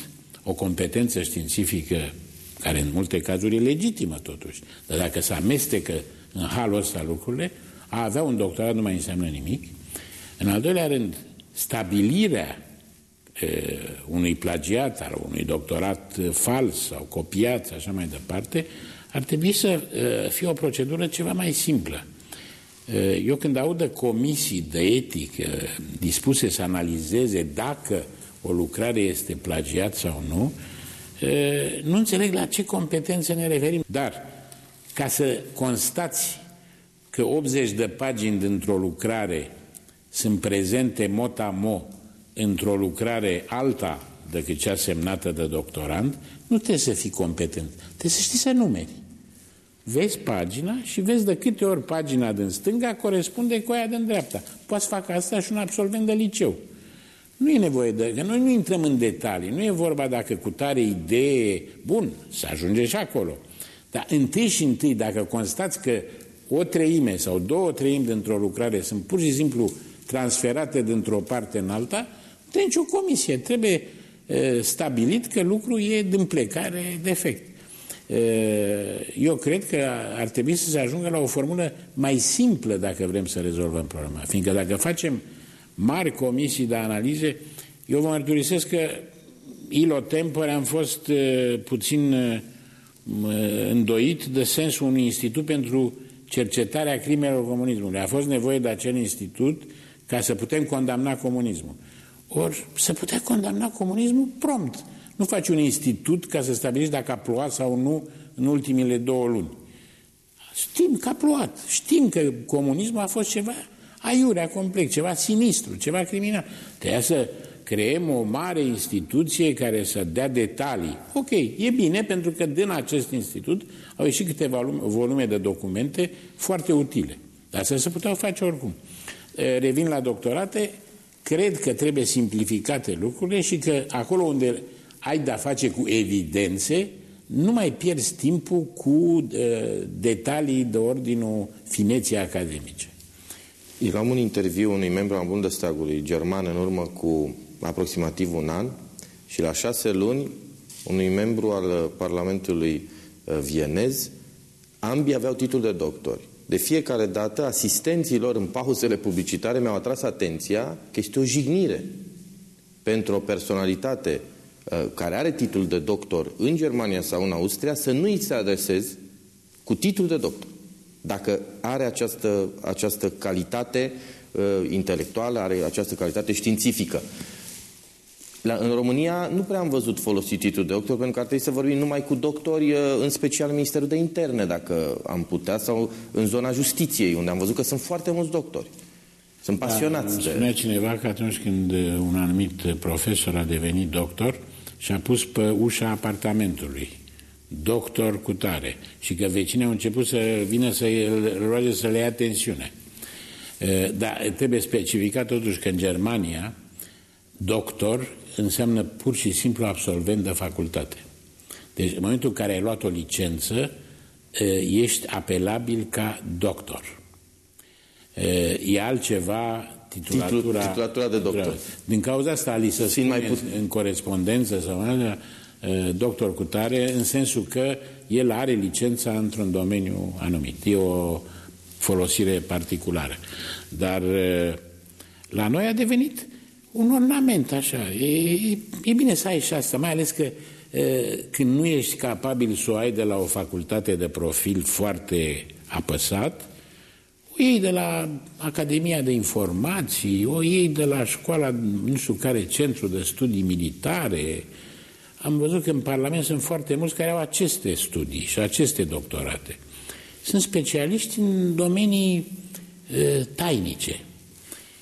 o competență științifică care în multe cazuri e legitimă totuși, dar dacă se amestecă în halul ăsta lucrurile, a avea un doctorat nu mai înseamnă nimic în al doilea rând, stabilirea e, unui plagiat al unui doctorat fals sau copiat, așa mai departe, ar trebui să e, fie o procedură ceva mai simplă. E, eu când aud de comisii de etică dispuse să analizeze dacă o lucrare este plagiat sau nu, nu înțeleg la ce competențe ne referim. Dar, ca să constați că 80 de pagini dintr-o lucrare sunt prezente mot-a-mo într-o lucrare alta decât cea semnată de doctorant, nu trebuie să fii competent. Trebuie să știi să numeri. Vezi pagina și vezi de câte ori pagina din stânga corespunde cu aia din dreapta. Poți să facă asta și un absolvent de liceu. Nu e nevoie de... Că noi nu intrăm în detalii. Nu e vorba dacă cu tare idee... Bun, să ajunge și acolo. Dar întâi și întâi, dacă constați că o treime sau două treimi dintr-o lucrare sunt pur și simplu transferate dintr-o parte în alta, de nicio comisie. Trebuie e, stabilit că lucrul e din plecare defect. E, eu cred că ar trebui să se ajungă la o formulă mai simplă dacă vrem să rezolvăm problema. Fiindcă dacă facem mari comisii de analize, eu vă mărturisesc că ilo tempore am fost e, puțin îndoit de sensul unui institut pentru cercetarea crimelor comunismului. A fost nevoie de acel institut ca să putem condamna comunismul. Ori să putea condamna comunismul prompt. Nu faci un institut ca să stabilești dacă a plouat sau nu în ultimile două luni. Știm că a plouat. Știm că comunismul a fost ceva aiurea complex, ceva sinistru, ceva criminal. Trebuia să creăm o mare instituție care să dea detalii. Ok, e bine pentru că din acest institut au ieșit câteva volume de documente foarte utile. Dar să se puteau face oricum. Revin la doctorate, cred că trebuie simplificate lucrurile și că acolo unde ai de-a face cu evidențe, nu mai pierzi timpul cu uh, detalii de ordinul fineții academice. Eram un interviu unui membru al Bundestagului german în urmă cu aproximativ un an și la șase luni unui membru al Parlamentului uh, vienez, ambii aveau titlul de doctori. De fiecare dată, asistenților în pauzele publicitare mi-au atras atenția că este o jignire pentru o personalitate uh, care are titlul de doctor în Germania sau în Austria să nu îi se adresezi cu titlul de doctor. Dacă are această, această calitate uh, intelectuală, are această calitate științifică. La, în România nu prea am văzut folosit titlul de doctor, pentru că ar trebui să vorbim numai cu doctori, uh, în special Ministerul de Interne, dacă am putea, sau în zona justiției, unde am văzut că sunt foarte mulți doctori. Sunt da, pasionați da, de... Spunea cineva că atunci când uh, un anumit profesor a devenit doctor, și-a pus pe ușa apartamentului doctor cu tare și că vecinii au început să vină să roage să le ia tensiune. Uh, dar trebuie specificat totuși că în Germania doctor înseamnă pur și simplu absolvent de facultate. Deci în momentul în care ai luat o licență, ești apelabil ca doctor. E altceva titulatura, titulatura de doctor. Din cauza asta li se spune mai put... în corespondență sau în doctor cu tare, în sensul că el are licența într-un domeniu anumit. E o folosire particulară. Dar la noi a devenit un ornament, așa. E, e bine să ai și asta, mai ales că e, când nu ești capabil să o ai de la o facultate de profil foarte apăsat, o iei de la Academia de Informații, o iei de la școala, nu știu care, Centru de Studii Militare. Am văzut că în Parlament sunt foarte mulți care au aceste studii și aceste doctorate. Sunt specialiști în domenii e, tainice.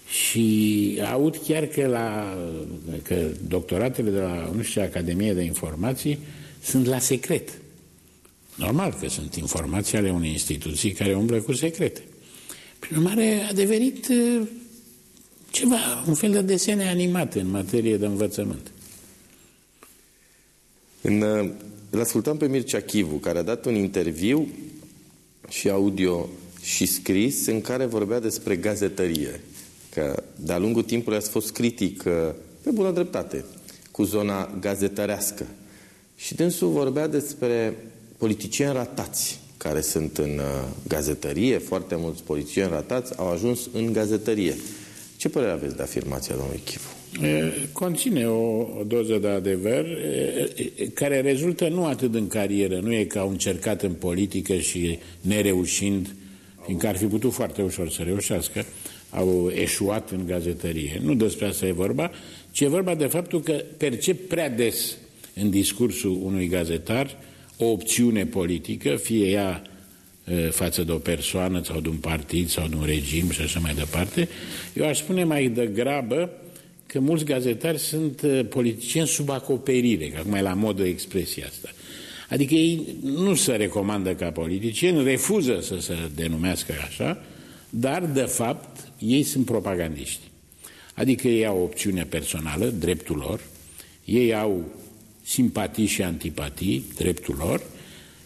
Și aud chiar că, la, că doctoratele de la, nu știu, Academie de Informații sunt la secret. Normal că sunt informații ale unei instituții care umblă cu secrete. Prin urmare, a devenit uh, ceva, un fel de desene animate în materie de învățământ. În, uh, îl ascultam pe Mircea Chivu, care a dat un interviu și audio și scris în care vorbea despre gazetărie că de-a lungul timpului ați fost critic uh, pe bună dreptate cu zona gazetărească. Și dânsul vorbea despre politicieni ratați care sunt în uh, gazetărie, foarte mulți politicieni ratați au ajuns în gazetărie. Ce părere aveți de afirmația domnului Chivu? Conține o, o doză de adevăr care rezultă nu atât în carieră, nu e că au încercat în politică și nereușind, fiindcă ar fi putut foarte ușor să reușească, au eșuat în gazetărie. Nu despre asta e vorba, ci e vorba de faptul că percep prea des în discursul unui gazetar o opțiune politică, fie ea față de o persoană sau de un partid sau de un regim și așa mai departe. Eu aș spune mai degrabă că mulți gazetari sunt politicieni sub acoperire, că acum e la modă expresia asta. Adică ei nu se recomandă ca politicieni, refuză să se denumească așa, dar, de fapt, ei sunt propagandiști. Adică ei au opțiune personală, dreptul lor, ei au simpatii și antipatii, dreptul lor,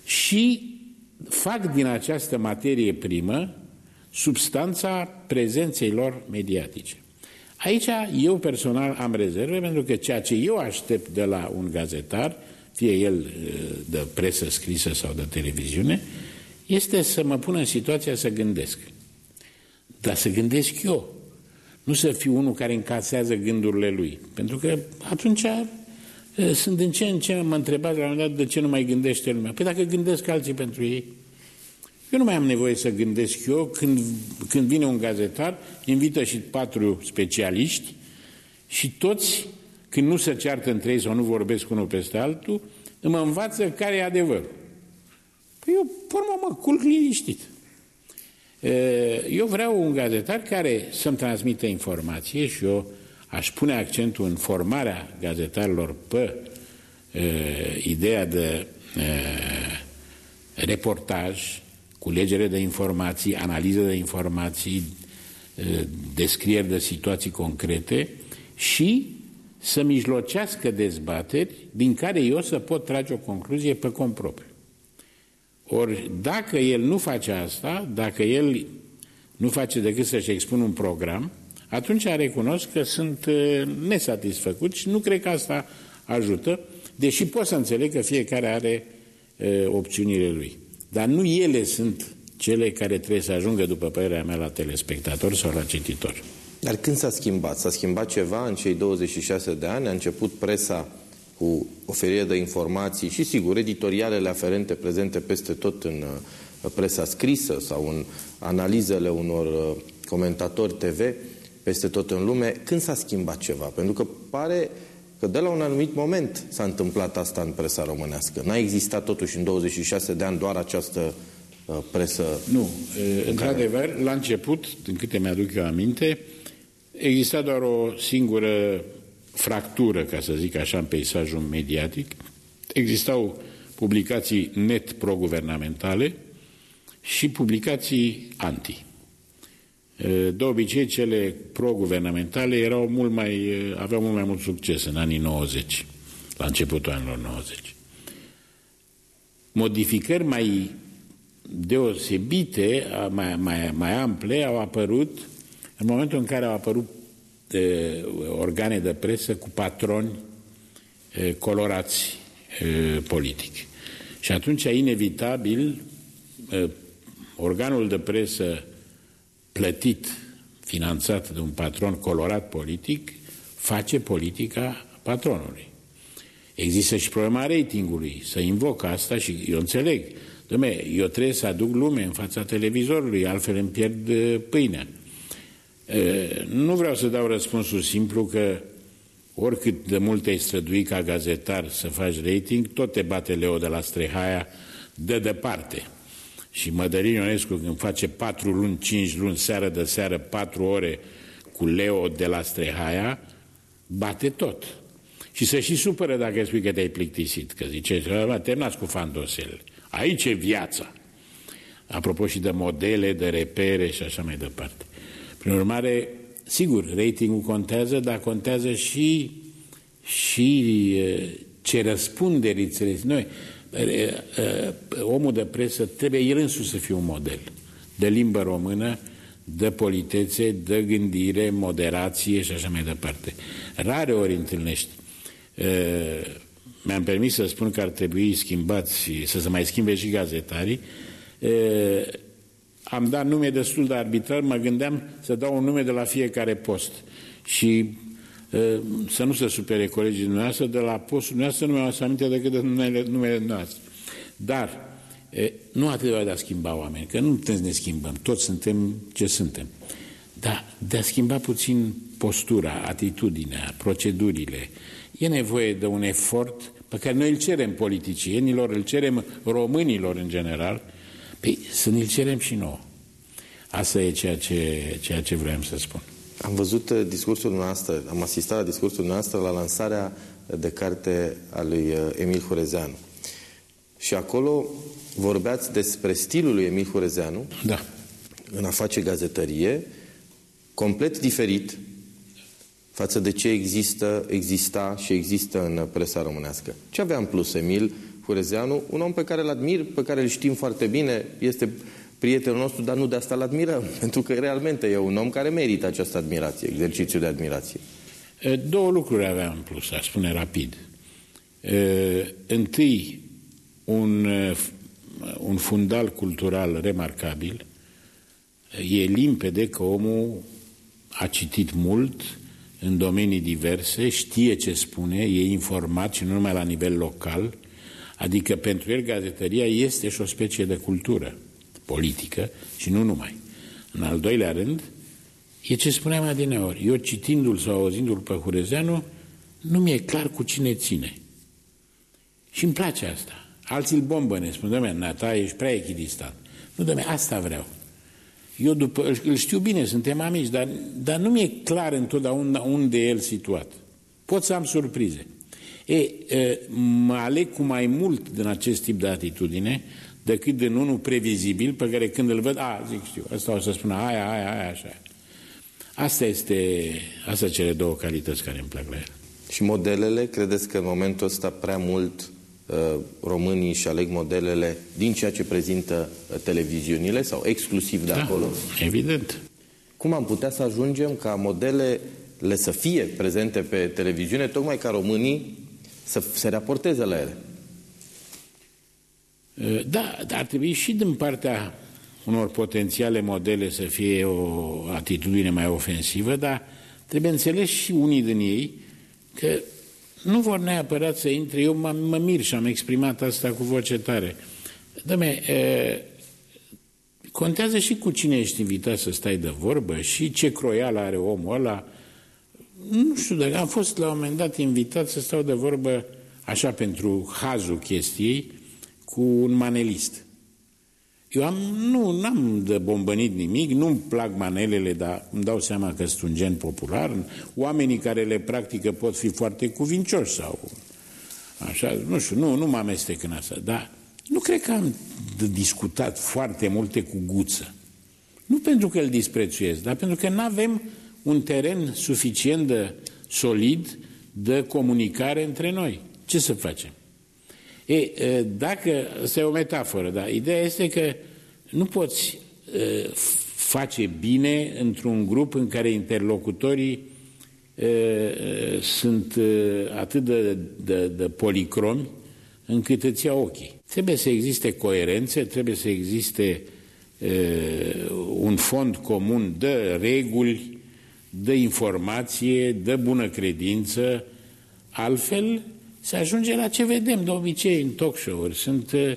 și fac din această materie primă substanța prezenței lor mediatice. Aici eu personal am rezerve pentru că ceea ce eu aștept de la un gazetar, fie el de presă scrisă sau de televiziune, este să mă pună în situația să gândesc. Dar să gândesc eu. Nu să fiu unul care încasează gândurile lui. Pentru că atunci sunt din ce în ce mă întrebați la un moment dat de ce nu mai gândește lumea. Păi dacă gândesc alții pentru ei, eu nu mai am nevoie să gândesc eu când, când vine un gazetar, invită și patru specialiști și toți, când nu se ceartă între ei sau nu vorbesc unul peste altul, îmi învață care e adevărul. Păi eu, pe urmă, mă culc liniștit. Eu vreau un gazetar care să-mi transmită informație și eu aș pune accentul în formarea gazetarilor pe uh, ideea de uh, reportaj, culegere de informații, analiză de informații, uh, descrieri de situații concrete și să mijlocească dezbateri din care eu să pot trage o concluzie pe cont propriu. Ori dacă el nu face asta, dacă el nu face decât să-și expună un program, atunci recunosc că sunt uh, nesatisfăcut și nu cred că asta ajută, deși pot să înțeleg că fiecare are e, uh, opțiunile lui. Dar nu ele sunt cele care trebuie să ajungă, după părerea mea, la telespectator sau la cititor. Dar când s-a schimbat? S-a schimbat ceva în cei 26 de ani? A început presa cu oferire de informații și, sigur, editorialele aferente prezente peste tot în uh, presa scrisă sau în analizele unor uh, comentatori TV peste tot în lume. Când s-a schimbat ceva? Pentru că pare că de la un anumit moment s-a întâmplat asta în presa românească. N-a existat totuși în 26 de ani doar această uh, presă... Nu, într-adevăr, care... la început, din câte mi-aduc eu aminte, Exista doar o singură fractură, ca să zic așa, în peisajul mediatic. Existau publicații net pro-guvernamentale și publicații anti. De obicei, cele pro-guvernamentale erau mult mai, aveau mult mai mult succes în anii 90, la începutul anilor 90. Modificări mai deosebite, mai, mai, mai ample, au apărut în momentul în care au apărut e, organe de presă cu patroni e, colorați e, politic. Și atunci, inevitabil, e, organul de presă plătit, finanțat de un patron colorat politic, face politica patronului. Există și problema ratingului. Să invoc asta și eu înțeleg. Dom'le, eu trebuie să aduc lume în fața televizorului, altfel îmi pierd pâinea. Nu vreau să dau răspunsul simplu că oricât de mult ai strădui ca gazetar să faci rating, tot te bate Leo de la Strehaia de departe. Și Mădălin Ionescu când face patru luni, cinci luni, seară de seară, patru ore cu Leo de la Strehaia, bate tot. Și să și supără dacă spui că te-ai plictisit, că zice, terminați cu fandosele. Aici e viața. Apropo și de modele, de repere și așa mai departe. Prin urmare, sigur, ratingul contează, dar contează și, și ce răspunderi îți Noi, omul de presă trebuie el însuși să fie un model de limbă română, de politețe, de gândire, moderație și așa mai departe. Rare ori întâlnești. Mi-am permis să spun că ar trebui schimbați, să se mai schimbe și gazetarii, am dat nume destul de arbitrar, mă gândeam să dau un nume de la fiecare post. Și să nu se supere colegii dumneavoastră, de la postul dumneavoastră nu mi-am aminte decât de numele, numele noastre. Dar nu atât de a schimba oameni, că nu putem să ne schimbăm, toți suntem ce suntem. Dar de a schimba puțin postura, atitudinea, procedurile, e nevoie de un efort pe care noi îl cerem politicienilor, îl cerem românilor în general, Păi să ne-l cerem și nouă. Asta e ceea ce, ceea ce vreau să spun. Am văzut uh, discursul noastră, am asistat la discursul noastră la lansarea de carte a lui uh, Emil Hurezeanu. Și acolo vorbeați despre stilul lui Emil Hurezeanu da. în a face gazetărie, complet diferit față de ce există, exista și există în presa românească. Ce avea în plus Emil Curezeanu, un om pe care îl admir, pe care îl știm foarte bine, este prietenul nostru, dar nu de asta îl admirăm, pentru că realmente e un om care merită această admirație, exercițiu de admirație. Două lucruri aveam în plus, aș spune rapid. Întâi, un, un fundal cultural remarcabil. E limpede că omul a citit mult în domenii diverse, știe ce spune, e informat și nu numai la nivel local, Adică pentru el gazetăria este și o specie de cultură politică și nu numai. În al doilea rând, e ce spuneam adineori. Eu citindu-l sau auzindu-l pe Hurezeanu, nu mi-e clar cu cine ține. Și îmi place asta. Alții îl bombă, ne spun, domnule, Nata, ești prea echidistat. Nu, domnule, asta vreau. Eu după, îl știu bine, suntem amici, dar, dar nu mi-e clar întotdeauna unde e el situat. Pot să am surprize. E, mă aleg cu mai mult din acest tip de atitudine decât din unul previzibil pe care când îl văd, a, zic știu, ăsta o să spună aia, aia, aia, așa. Asta este, asta cele două calități care îmi plac la el. Și modelele, credeți că în momentul ăsta prea mult uh, românii și aleg modelele din ceea ce prezintă uh, televiziunile sau exclusiv de da, acolo? evident. Cum am putea să ajungem ca modelele să fie prezente pe televiziune, tocmai ca românii să se raporteze la ele? Uh, da, ar trebui și din partea unor potențiale modele să fie o atitudine mai ofensivă, dar trebuie înțeles și unii din ei că nu vor neapărat să intre. Eu mă, mă mir și am exprimat asta cu voce tare. Dă-me, contează și cu cine ești invitat să stai de vorbă și ce croială are omul ăla. Nu știu, dacă am fost la un moment dat invitat să stau de vorbă așa pentru hazul chestiei cu un manelist. Eu am, nu am de bombănit nimic, nu-mi plac manelele, dar îmi dau seama că sunt un gen popular. Oamenii care le practică pot fi foarte cuvincioși sau așa, nu știu, nu, nu mă amestec în asta, dar nu cred că am discutat foarte multe cu guță. Nu pentru că îl disprețuiesc, dar pentru că nu avem un teren suficient de solid de comunicare între noi. Ce să facem? E, dacă, asta e o metaforă, dar ideea este că nu poți face bine într-un grup în care interlocutorii sunt atât de, de, de policromi încât îți ia ochii. Trebuie să existe coerențe, trebuie să existe un fond comun de reguli, de informație, de bună credință, altfel se ajunge la ce vedem de obicei în talk show-uri. Sunt uh,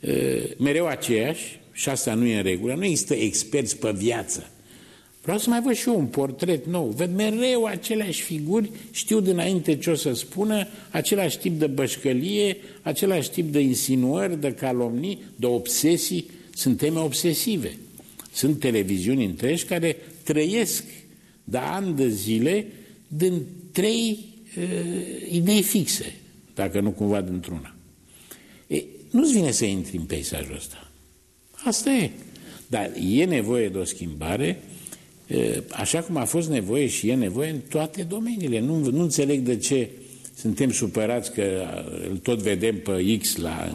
uh, mereu aceiași și asta nu e în regulă. Nu există experți pe viață. Vreau să mai văd și eu un portret nou. Văd mereu aceleași figuri, știu dinainte ce o să spună, același tip de bășcălie, același tip de insinuări, de calomnii, de obsesii. Sunt teme obsesive. Sunt televiziuni întregi care trăiesc de ani de zile din trei uh, idei fixe, dacă nu cumva dintr-una. E, nu-ți vine să intri în peisajul ăsta. Asta e. Dar e nevoie de o schimbare, așa cum a fost nevoie și e nevoie în toate domeniile. Nu, nu înțeleg de ce suntem supărați că îl tot vedem pe X la,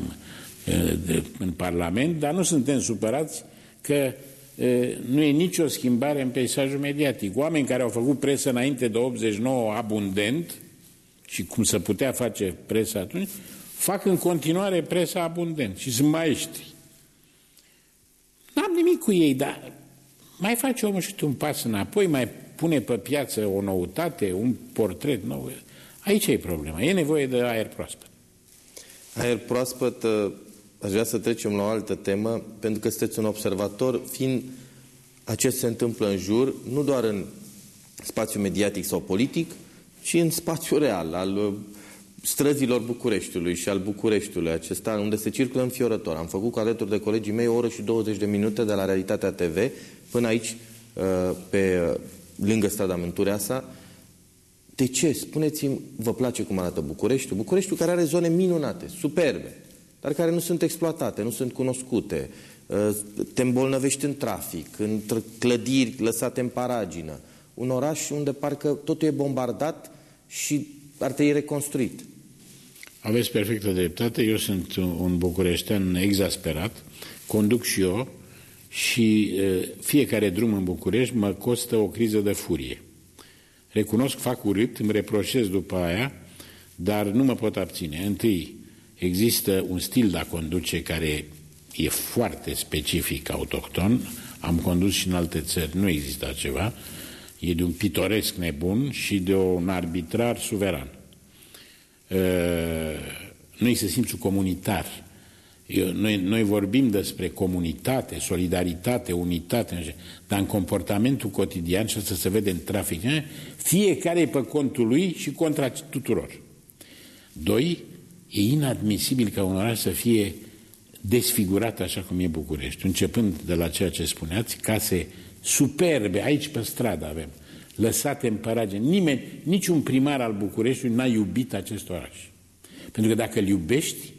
în, în Parlament, dar nu suntem supărați că nu e nicio schimbare în peisajul mediatic. Oameni care au făcut presă înainte de 89 abundent, și cum se putea face presa atunci, fac în continuare presa abundent și sunt maestri. N-am nimic cu ei, dar mai face omul și un pas înapoi, mai pune pe piață o noutate, un portret nou. Aici e problema. E nevoie de aer proaspăt. Aer proaspăt, ă, aș vrea să trecem la o altă temă, pentru că sunteți un observator, fiind a ce se întâmplă în jur, nu doar în spațiu mediatic sau politic, ci în spațiu real, al uh, străzilor Bucureștiului și al Bucureștiului acesta, unde se circulă înfiorător. Am făcut cu alături de colegii mei o oră și 20 de minute de la Realitatea TV până aici, uh, pe uh, lângă strada Mântureasa. De ce? Spuneți-mi, vă place cum arată Bucureștiul? Bucureștiul care are zone minunate, superbe, dar care nu sunt exploatate, nu sunt cunoscute. Te îmbolnăvești în trafic, în clădiri lăsate în paragină. Un oraș unde parcă totul e bombardat și ar trebui reconstruit. Aveți perfectă dreptate, eu sunt un bucureștean exasperat, conduc și eu și fiecare drum în București mă costă o criză de furie. Recunosc, fac urât, îmi reproșez după aia, dar nu mă pot abține. Întâi, există un stil de a conduce care e foarte specific autohton, am condus și în alte țări, nu există ceva, e de un pitoresc nebun și de un arbitrar suveran. Nu este simțul comunitar. Noi, noi vorbim despre comunitate, solidaritate, unitate, dar în comportamentul cotidian, și asta se vede în trafic, fiecare e pe contul lui și contra tuturor. Doi, e inadmisibil ca un oraș să fie desfigurat așa cum e București, începând de la ceea ce spuneați, case superbe, aici pe stradă avem, lăsate în paraje. Nimeni, niciun primar al Bucureștiului n-a iubit acest oraș. Pentru că dacă îl iubești,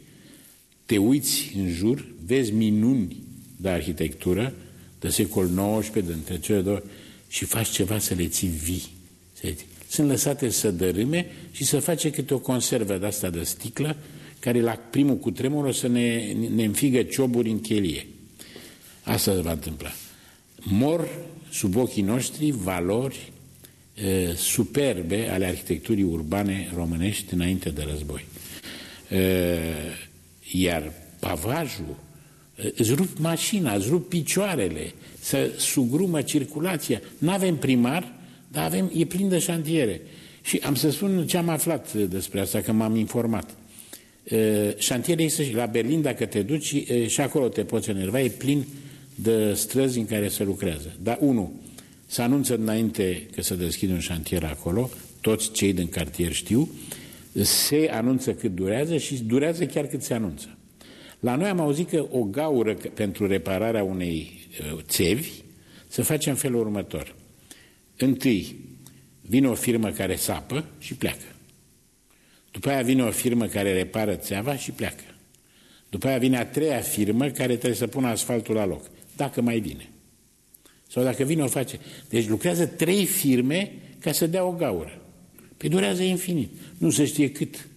te uiți în jur, vezi minuni de arhitectură, de secol XIX, de între cele două, și faci ceva să le ții vii. Sunt lăsate să dărâme și să face câte o conservă de asta de sticlă, care la primul cutremur o să ne, ne înfigă cioburi în chelie. Asta se va întâmpla. Mor sub ochii noștri valori e, superbe ale arhitecturii urbane românești înainte de război. E, iar pavajul îți rup mașina, îți rup picioarele, să sugrumă circulația. Nu avem primar, dar avem, e plin de șantiere. Și am să spun ce am aflat despre asta, că m-am informat. Șantiere este și la Berlin, dacă te duci, și acolo te poți enerva, e plin de străzi în care se lucrează. Dar, unu, se anunță înainte că se deschide un șantier acolo, toți cei din cartier știu, se anunță cât durează și durează chiar cât se anunță. La noi am auzit că o gaură pentru repararea unei uh, țevi se face în felul următor. Întâi vine o firmă care sapă și pleacă. După aia vine o firmă care repară țeava și pleacă. După aia vine a treia firmă care trebuie să pună asfaltul la loc, dacă mai vine. Sau dacă vine o face. Deci lucrează trei firme ca să dea o gaură. Păi durează infinit. Nu se știe cât.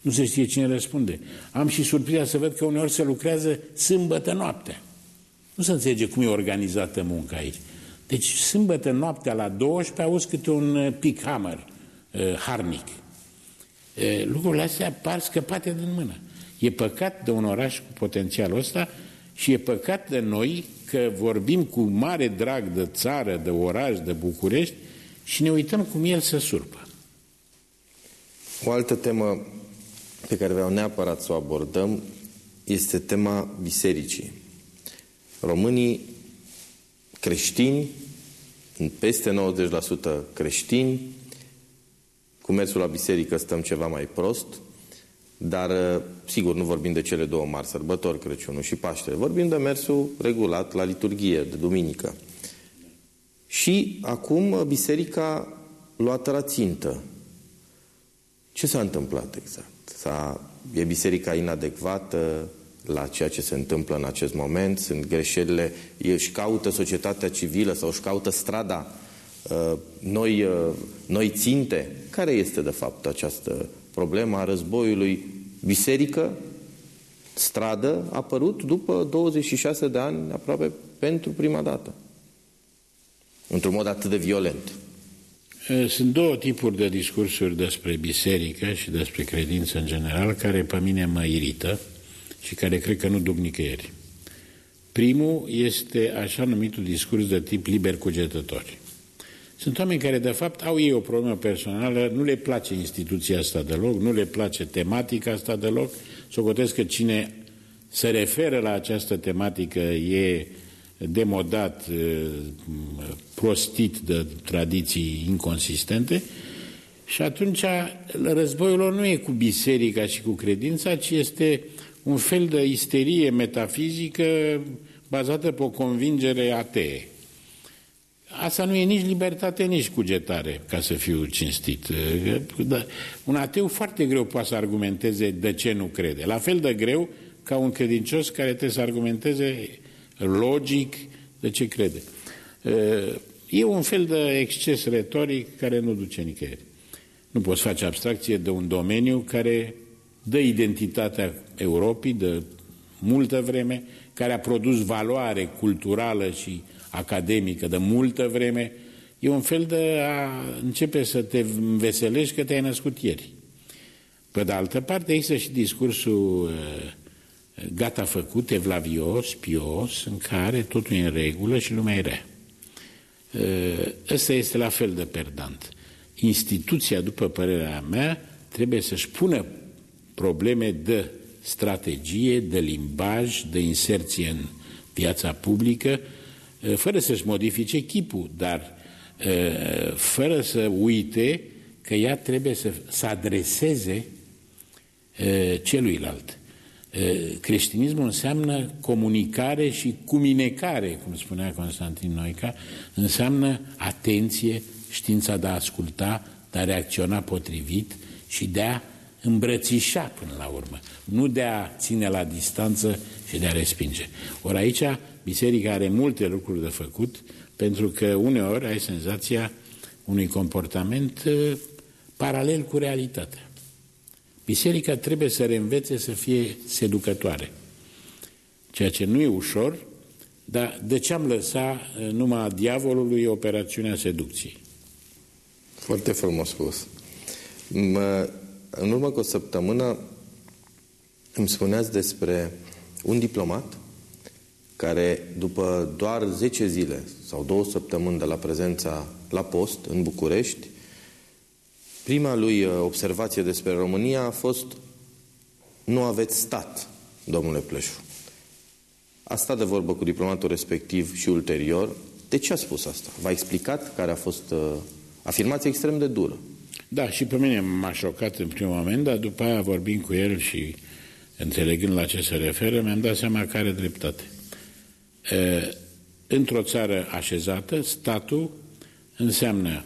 Nu se știe cine răspunde. Am și surpriza să văd că uneori se lucrează sâmbătă noaptea. Nu se înțelege cum e organizată munca aici. Deci sâmbătă noaptea la 12 auzi câte un uh, pick hammer uh, harnic. Uh, lucrurile astea par scăpate din mână. E păcat de un oraș cu potențialul ăsta și e păcat de noi că vorbim cu mare drag de țară, de oraș, de București și ne uităm cum el se surpă. O altă temă pe care vreau neapărat să o abordăm este tema bisericii. Românii creștini, peste 90% creștini, cu mersul la biserică stăm ceva mai prost, dar sigur nu vorbim de cele două mari sărbători, Crăciunul și Paștele, vorbim de mersul regulat la liturghie, de duminică. Și acum biserica luată la țintă. Ce s-a întâmplat exact? S-a, e biserica inadecvată la ceea ce se întâmplă în acest moment, sunt greșelile, își caută societatea civilă sau își caută strada uh, noi, uh, noi ținte. Care este de fapt această problemă a războiului biserică, stradă, a apărut după 26 de ani aproape pentru prima dată. Într-un mod atât de violent. Sunt două tipuri de discursuri despre biserică și despre credință în general care pe mine mă irită și care cred că nu duc nicăieri. Primul este așa numitul discurs de tip liber cugetători. Sunt oameni care, de fapt, au ei o problemă personală, nu le place instituția asta deloc, nu le place tematica asta deloc, socotesc că cine se referă la această tematică e demodat, prostit de tradiții inconsistente și atunci războiul lor nu e cu biserica și cu credința, ci este un fel de isterie metafizică bazată pe o convingere atee. Asta nu e nici libertate, nici cugetare, ca să fiu cinstit. Da, un ateu foarte greu poate să argumenteze de ce nu crede. La fel de greu ca un credincios care trebuie să argumenteze logic de ce crede. E un fel de exces retoric care nu duce nicăieri. Nu poți face abstracție de un domeniu care dă identitatea Europei de multă vreme, care a produs valoare culturală și academică de multă vreme, e un fel de a începe să te înveselești că te-ai născut ieri. Pe de altă parte, există și discursul gata făcut, evlavios, pios, în care totul e în regulă și lumea e rea. Ăsta este la fel de perdant. Instituția, după părerea mea, trebuie să-și pună probleme de strategie, de limbaj, de inserție în viața publică, fără să-și modifice chipul, dar fără să uite că ea trebuie să, să adreseze celuilalt. Creștinismul înseamnă comunicare și cuminecare, cum spunea Constantin Noica, înseamnă atenție, știința de a asculta, de a reacționa potrivit și de a îmbrățișa până la urmă, nu de a ține la distanță și de a respinge. Ori aici biserica are multe lucruri de făcut, pentru că uneori ai senzația unui comportament paralel cu realitatea. Biserica trebuie să reînvețe să fie seducătoare, ceea ce nu e ușor, dar de ce am lăsat numai diavolului operațiunea seducției? Foarte frumos spus. Mă, în urmă cu o săptămână îmi spuneați despre un diplomat care după doar 10 zile sau două săptămâni de la prezența la post în București, prima lui uh, observație despre România a fost nu aveți stat, domnule Pleșu. A stat de vorbă cu diplomatul respectiv și ulterior. De ce a spus asta? V-a explicat care a fost uh, afirmație extrem de dură. Da, și pe mine m-a șocat în primul moment, dar după aia vorbind cu el și înțelegând la ce se referă, mi-am dat seama că are dreptate. Într-o țară așezată, statul înseamnă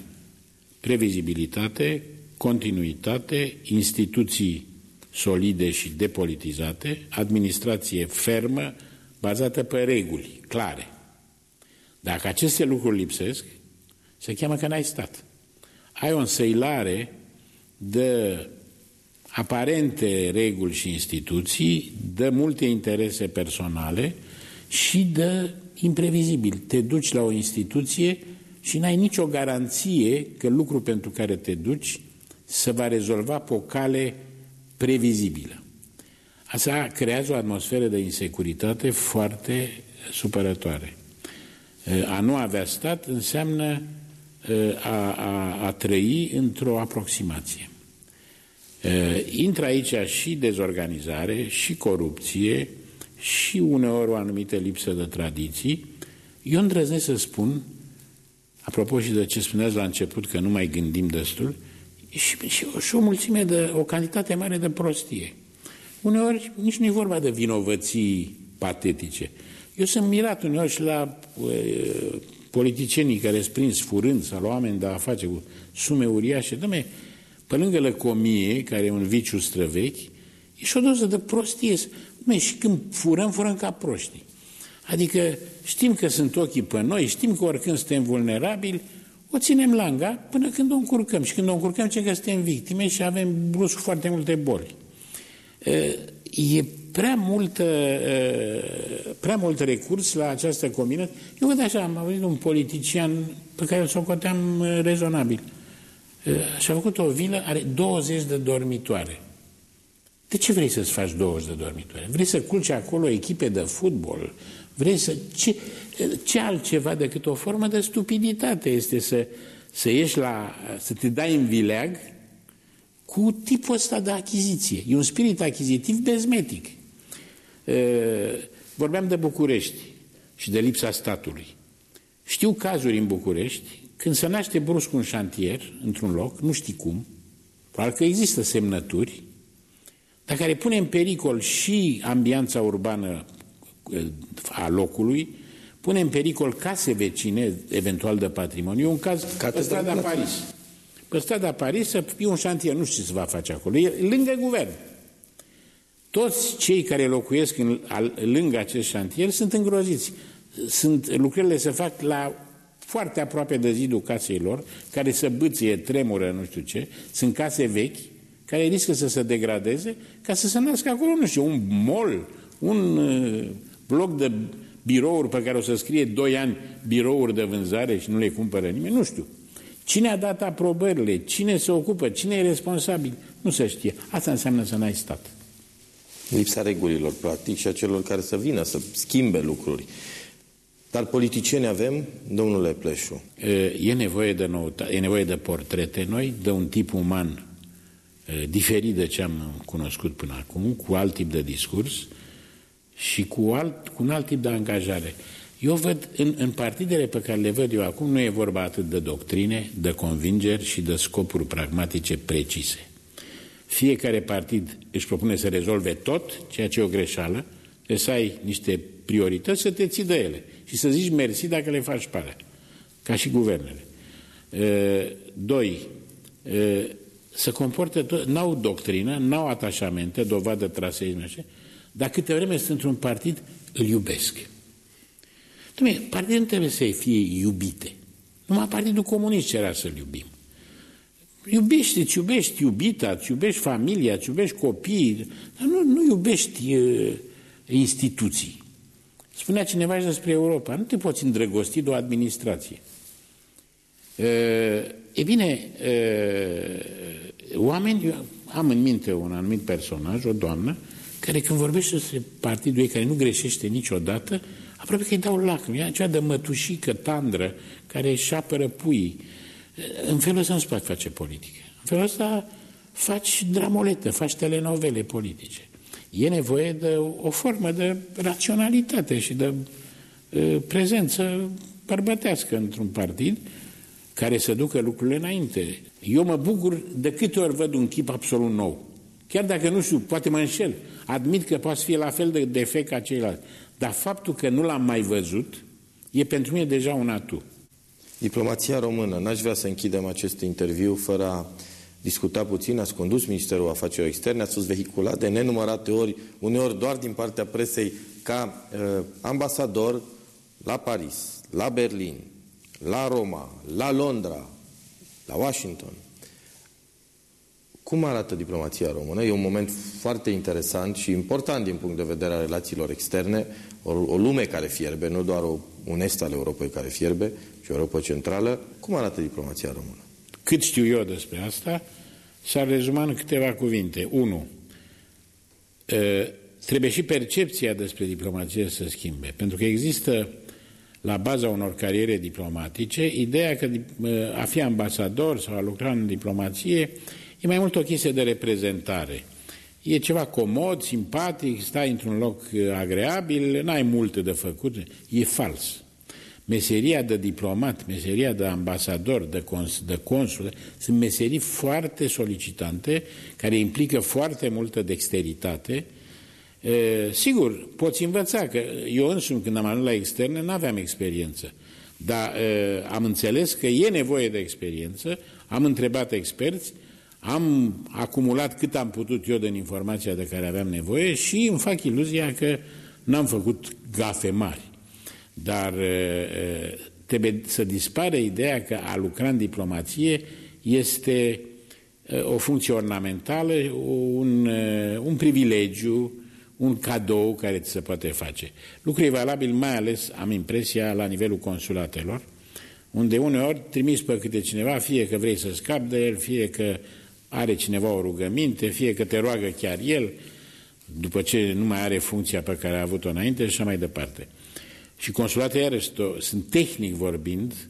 previzibilitate, continuitate, instituții solide și depolitizate, administrație fermă, bazată pe reguli clare. Dacă aceste lucruri lipsesc, se cheamă că n-ai stat. Ai o însăilare de aparente reguli și instituții, de multe interese personale și de imprevizibil. Te duci la o instituție și n-ai nicio garanție că lucrul pentru care te duci se va rezolva pe o cale previzibilă. Asta creează o atmosferă de insecuritate foarte supărătoare. A nu avea stat înseamnă a, a, a trăi într-o aproximație. Intră aici și dezorganizare, și corupție, și uneori o anumită lipsă de tradiții. Eu îndrăznesc să spun, apropo și de ce spuneați la început că nu mai gândim destul, și, și, și o mulțime de, o cantitate mare de prostie. Uneori nici nu e vorba de vinovății patetice. Eu sunt mirat uneori și la uh, politicienii care sunt prins furând sau la oameni de a face cu sume uriașe. Dom'le, pe lângă lăcomie, care e un viciu străvechi, e și o doză de prostie. Dom'le, și când furăm, furăm ca proștii. Adică știm că sunt ochii pe noi, știm că oricând suntem vulnerabili, o ținem langa până când o încurcăm. Și când o încurcăm, ce că suntem victime și avem brusc foarte multe boli. E prea mult, prea mult recurs la această combinație. Eu văd așa, am auzit un politician pe care îl socoteam rezonabil. Și-a făcut o vilă, are 20 de dormitoare. De ce vrei să-ți faci 20 de dormitoare? Vrei să culci acolo echipe de fotbal? Vrei să... Ce, ce altceva decât o formă de stupiditate este să, să ieși la... să te dai în vileag cu tipul ăsta de achiziție. E un spirit achizitiv bezmetic. Vorbeam de București și de lipsa statului. Știu cazuri în București când se naște brusc un șantier într-un loc, nu știi cum, probabil că există semnături, dar care pune în pericol și ambianța urbană a locului, pune în pericol case vecine, eventual de patrimoniu. Un caz pe strada Paris. Pe strada Paris să fie un șantier, nu știu ce se va face acolo, e lângă guvern. Toți cei care locuiesc în, al, lângă acest șantier sunt îngroziți. Sunt, lucrările se fac la foarte aproape de zidul casei lor, care se bâție, tremură, nu știu ce, sunt case vechi, care riscă să se degradeze, ca să se nască acolo, nu știu, un mol, un uh, bloc de birouri pe care o să scrie doi ani birouri de vânzare și nu le cumpără nimeni, nu știu. Cine a dat aprobările? Cine se ocupă? Cine e responsabil? Nu se știe. Asta înseamnă să n-ai stat. Lipsa regulilor, practic, și a celor care să vină, să schimbe lucruri. Dar politicieni avem, domnule Pleșu. E nevoie de noutate, e nevoie de portrete noi, de un tip uman diferit de ce am cunoscut până acum, cu alt tip de discurs și cu, alt, cu un alt tip de angajare. Eu văd, în, în partidele pe care le văd eu acum, nu e vorba atât de doctrine, de convingeri și de scopuri pragmatice precise. Fiecare partid își propune să rezolve tot, ceea ce e o greșeală, trebuie să ai niște priorități, să te ții de ele și să zici mersi dacă le faci pare, ca și guvernele. Doi, să comportă tot, n-au doctrină, n-au atașamente, dovadă traseism, așa, dar câte vreme sunt într-un partid, îl iubesc. Dumne, partidul nu trebuie să fie iubite. Numai Partidul Comunist cerea să-l iubim. Iubești, îți iubești iubita, îți iubești familia, îți iubești copiii, dar nu, nu iubești uh, instituții. Spunea cineva și despre Europa, nu te poți îndrăgosti de o administrație. Uh, e bine, uh, oameni, eu am în minte un anumit personaj, o doamnă, care când vorbește despre partidul ei, care nu greșește niciodată, aproape că îi dau lacrimi. Aceea de mătușică tandră care își apără puii. În felul ăsta nu-ți poate face politică. În felul ăsta faci dramoletă, faci telenovele politice. E nevoie de o formă de raționalitate și de uh, prezență bărbătească într-un partid care să ducă lucrurile înainte. Eu mă bucur de câte ori văd un chip absolut nou. Chiar dacă nu știu, poate mă înșel. Admit că poate să fie la fel de defect ca ceilalți. Dar faptul că nu l-am mai văzut e pentru mine deja un atu. Diplomația română. N-aș vrea să închidem acest interviu fără a discuta puțin. Ați condus Ministerul Afacerilor Externe, ați fost vehiculat de nenumărate ori, uneori doar din partea presei, ca uh, ambasador la Paris, la Berlin, la Roma, la Londra, la Washington. Cum arată diplomația română? E un moment foarte interesant și important din punct de vedere a relațiilor externe, o, o lume care fierbe, nu doar o, un est al Europei care fierbe, ci o Europa centrală. Cum arată diplomația română? Cât știu eu despre asta, s-ar rezuma în câteva cuvinte. Unu, trebuie și percepția despre diplomație să schimbe, pentru că există la baza unor cariere diplomatice ideea că a fi ambasador sau a lucra în diplomație E mai mult o chestie de reprezentare. E ceva comod, simpatic, stai într-un loc uh, agreabil, n-ai multe de făcut. E fals. Meseria de diplomat, meseria de ambasador, de, cons, de consul, sunt meserii foarte solicitante, care implică foarte multă dexteritate. E, uh, sigur, poți învăța, că eu însumi când am ajuns la externe nu aveam experiență, dar e, uh, am înțeles că e nevoie de experiență, am întrebat experți, am acumulat cât am putut eu din informația de care aveam nevoie și îmi fac iluzia că n-am făcut gafe mari. Dar trebuie să dispare ideea că a lucra în diplomație este o funcție ornamentală, un, un privilegiu, un cadou care ți se poate face. Lucru e valabil mai ales, am impresia, la nivelul consulatelor, unde uneori trimis pe câte cineva, fie că vrei să scapi de el, fie că are cineva o rugăminte, fie că te roagă chiar el, după ce nu mai are funcția pe care a avut-o înainte și așa mai departe. Și consulatele iarăși sunt tehnic vorbind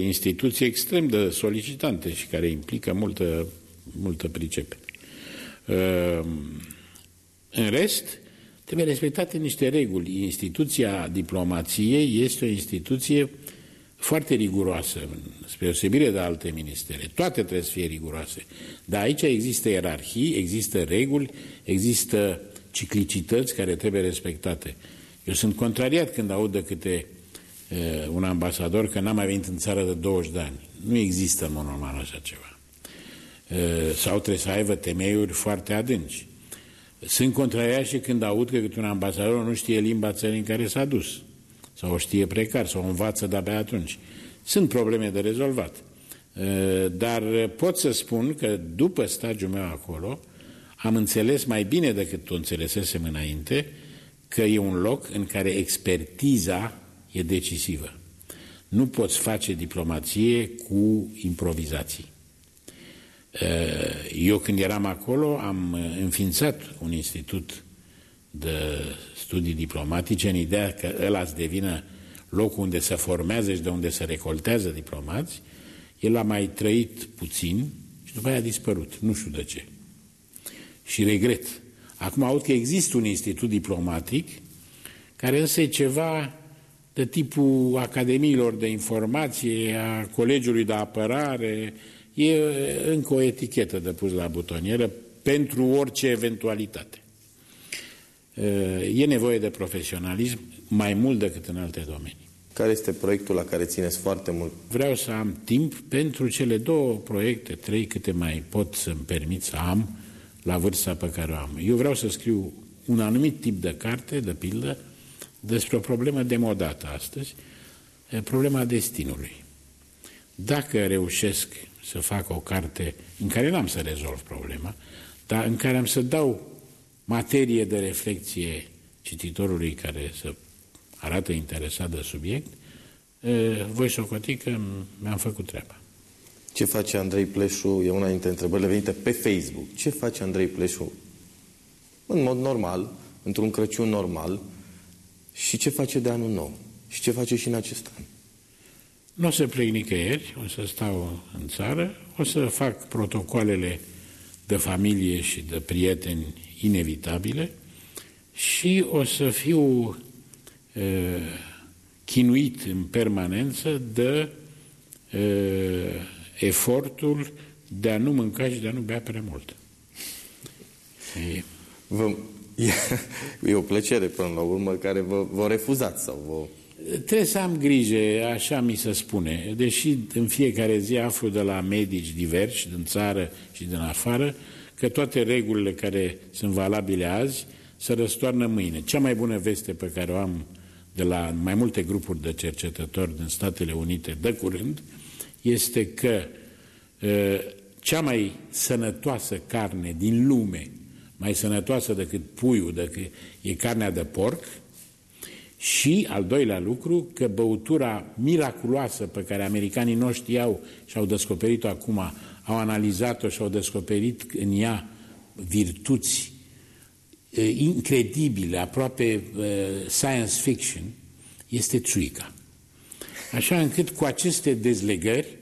instituții extrem de solicitante și care implică multă, multă pricepere. În rest, trebuie respectate niște reguli. Instituția diplomației este o instituție foarte riguroasă, spre osebire de alte ministere. Toate trebuie să fie riguroase. Dar aici există ierarhii, există reguli, există ciclicități care trebuie respectate. Eu sunt contrariat când aud de câte uh, un ambasador că n-a mai venit în țară de 20 de ani. Nu există în mod normal așa ceva. Uh, sau trebuie să aibă temeiuri foarte adânci. Sunt contrariat și când aud că un ambasador nu știe limba țării în care s-a dus sau o știe precar, sau o învață de-abia atunci. Sunt probleme de rezolvat. Dar pot să spun că după stagiul meu acolo, am înțeles mai bine decât o înțelesesem înainte că e un loc în care expertiza e decisivă. Nu poți face diplomație cu improvizații. Eu când eram acolo am înființat un institut de studii diplomatice în ideea că ăla să devină locul unde se formează și de unde se recoltează diplomați, el a mai trăit puțin și după aia a dispărut. Nu știu de ce. Și regret. Acum aud că există un institut diplomatic care însă e ceva de tipul academiilor de informație, a colegiului de apărare, e încă o etichetă de pus la butonieră pentru orice eventualitate. E nevoie de profesionalism mai mult decât în alte domenii. Care este proiectul la care țineți foarte mult? Vreau să am timp pentru cele două proiecte, trei câte mai pot să-mi permit să am la vârsta pe care o am. Eu vreau să scriu un anumit tip de carte, de pildă, despre o problemă demodată astăzi, problema destinului. Dacă reușesc să fac o carte în care n-am să rezolv problema, dar în care am să dau materie de reflexie cititorului care să arată interesat de subiect, voi socoti că mi-am făcut treaba. Ce face Andrei Pleșu? E una dintre întrebările venite pe Facebook. Ce face Andrei Pleșu în mod normal, într-un Crăciun normal, și ce face de anul nou? Și ce face și în acest an? Nu o să plec nicăieri, o să stau în țară, o să fac protocoalele de familie și de prieteni inevitabile și o să fiu e, chinuit în permanență de e, efortul de a nu mânca și de a nu bea prea mult. E, Vă, e, e o plăcere până la urmă care vă, vă refuzați sau vă... Trebuie să am grijă, așa mi se spune, deși în fiecare zi aflu de la medici diversi, din țară și din afară, că toate regulile care sunt valabile azi se răstoarnă mâine. Cea mai bună veste pe care o am de la mai multe grupuri de cercetători din Statele Unite de curând este că cea mai sănătoasă carne din lume mai sănătoasă decât puiul, decât e carnea de porc, și, al doilea lucru, că băutura miraculoasă pe care americanii nu știau și au descoperit-o acum, au analizat-o și au descoperit în ea virtuți incredibile, aproape uh, science fiction, este țuica. Așa încât cu aceste dezlegări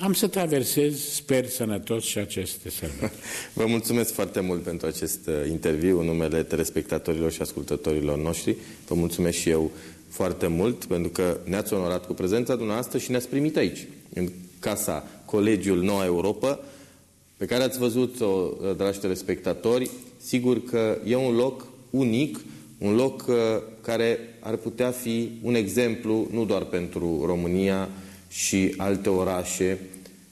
am să traversez, sper, sănătos și aceste sărbători. Vă mulțumesc foarte mult pentru acest uh, interviu în numele telespectatorilor și ascultătorilor noștri. Vă mulțumesc și eu foarte mult pentru că ne-ați onorat cu prezența dumneavoastră și ne-ați primit aici, în casa Colegiul Noua Europa, pe care ați văzut-o, uh, dragi telespectatori. Sigur că e un loc unic, un loc uh, care ar putea fi un exemplu nu doar pentru România, și alte orașe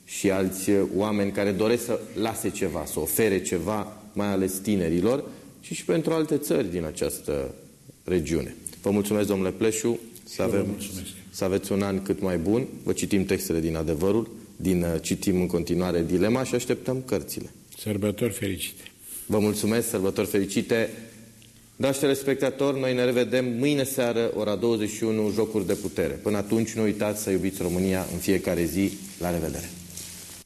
și alți oameni care doresc să lase ceva, să ofere ceva, mai ales tinerilor, ci și pentru alte țări din această regiune. Vă mulțumesc, domnule Pleșu, să, avem, să aveți un an cât mai bun. Vă citim textele din adevărul, din uh, citim în continuare dilema și așteptăm cărțile. Sărbători fericite! Vă mulțumesc, sărbători fericite! Dragi telespectatori, noi ne revedem mâine seară, ora 21, Jocuri de Putere. Până atunci, nu uitați să iubiți România în fiecare zi. La revedere!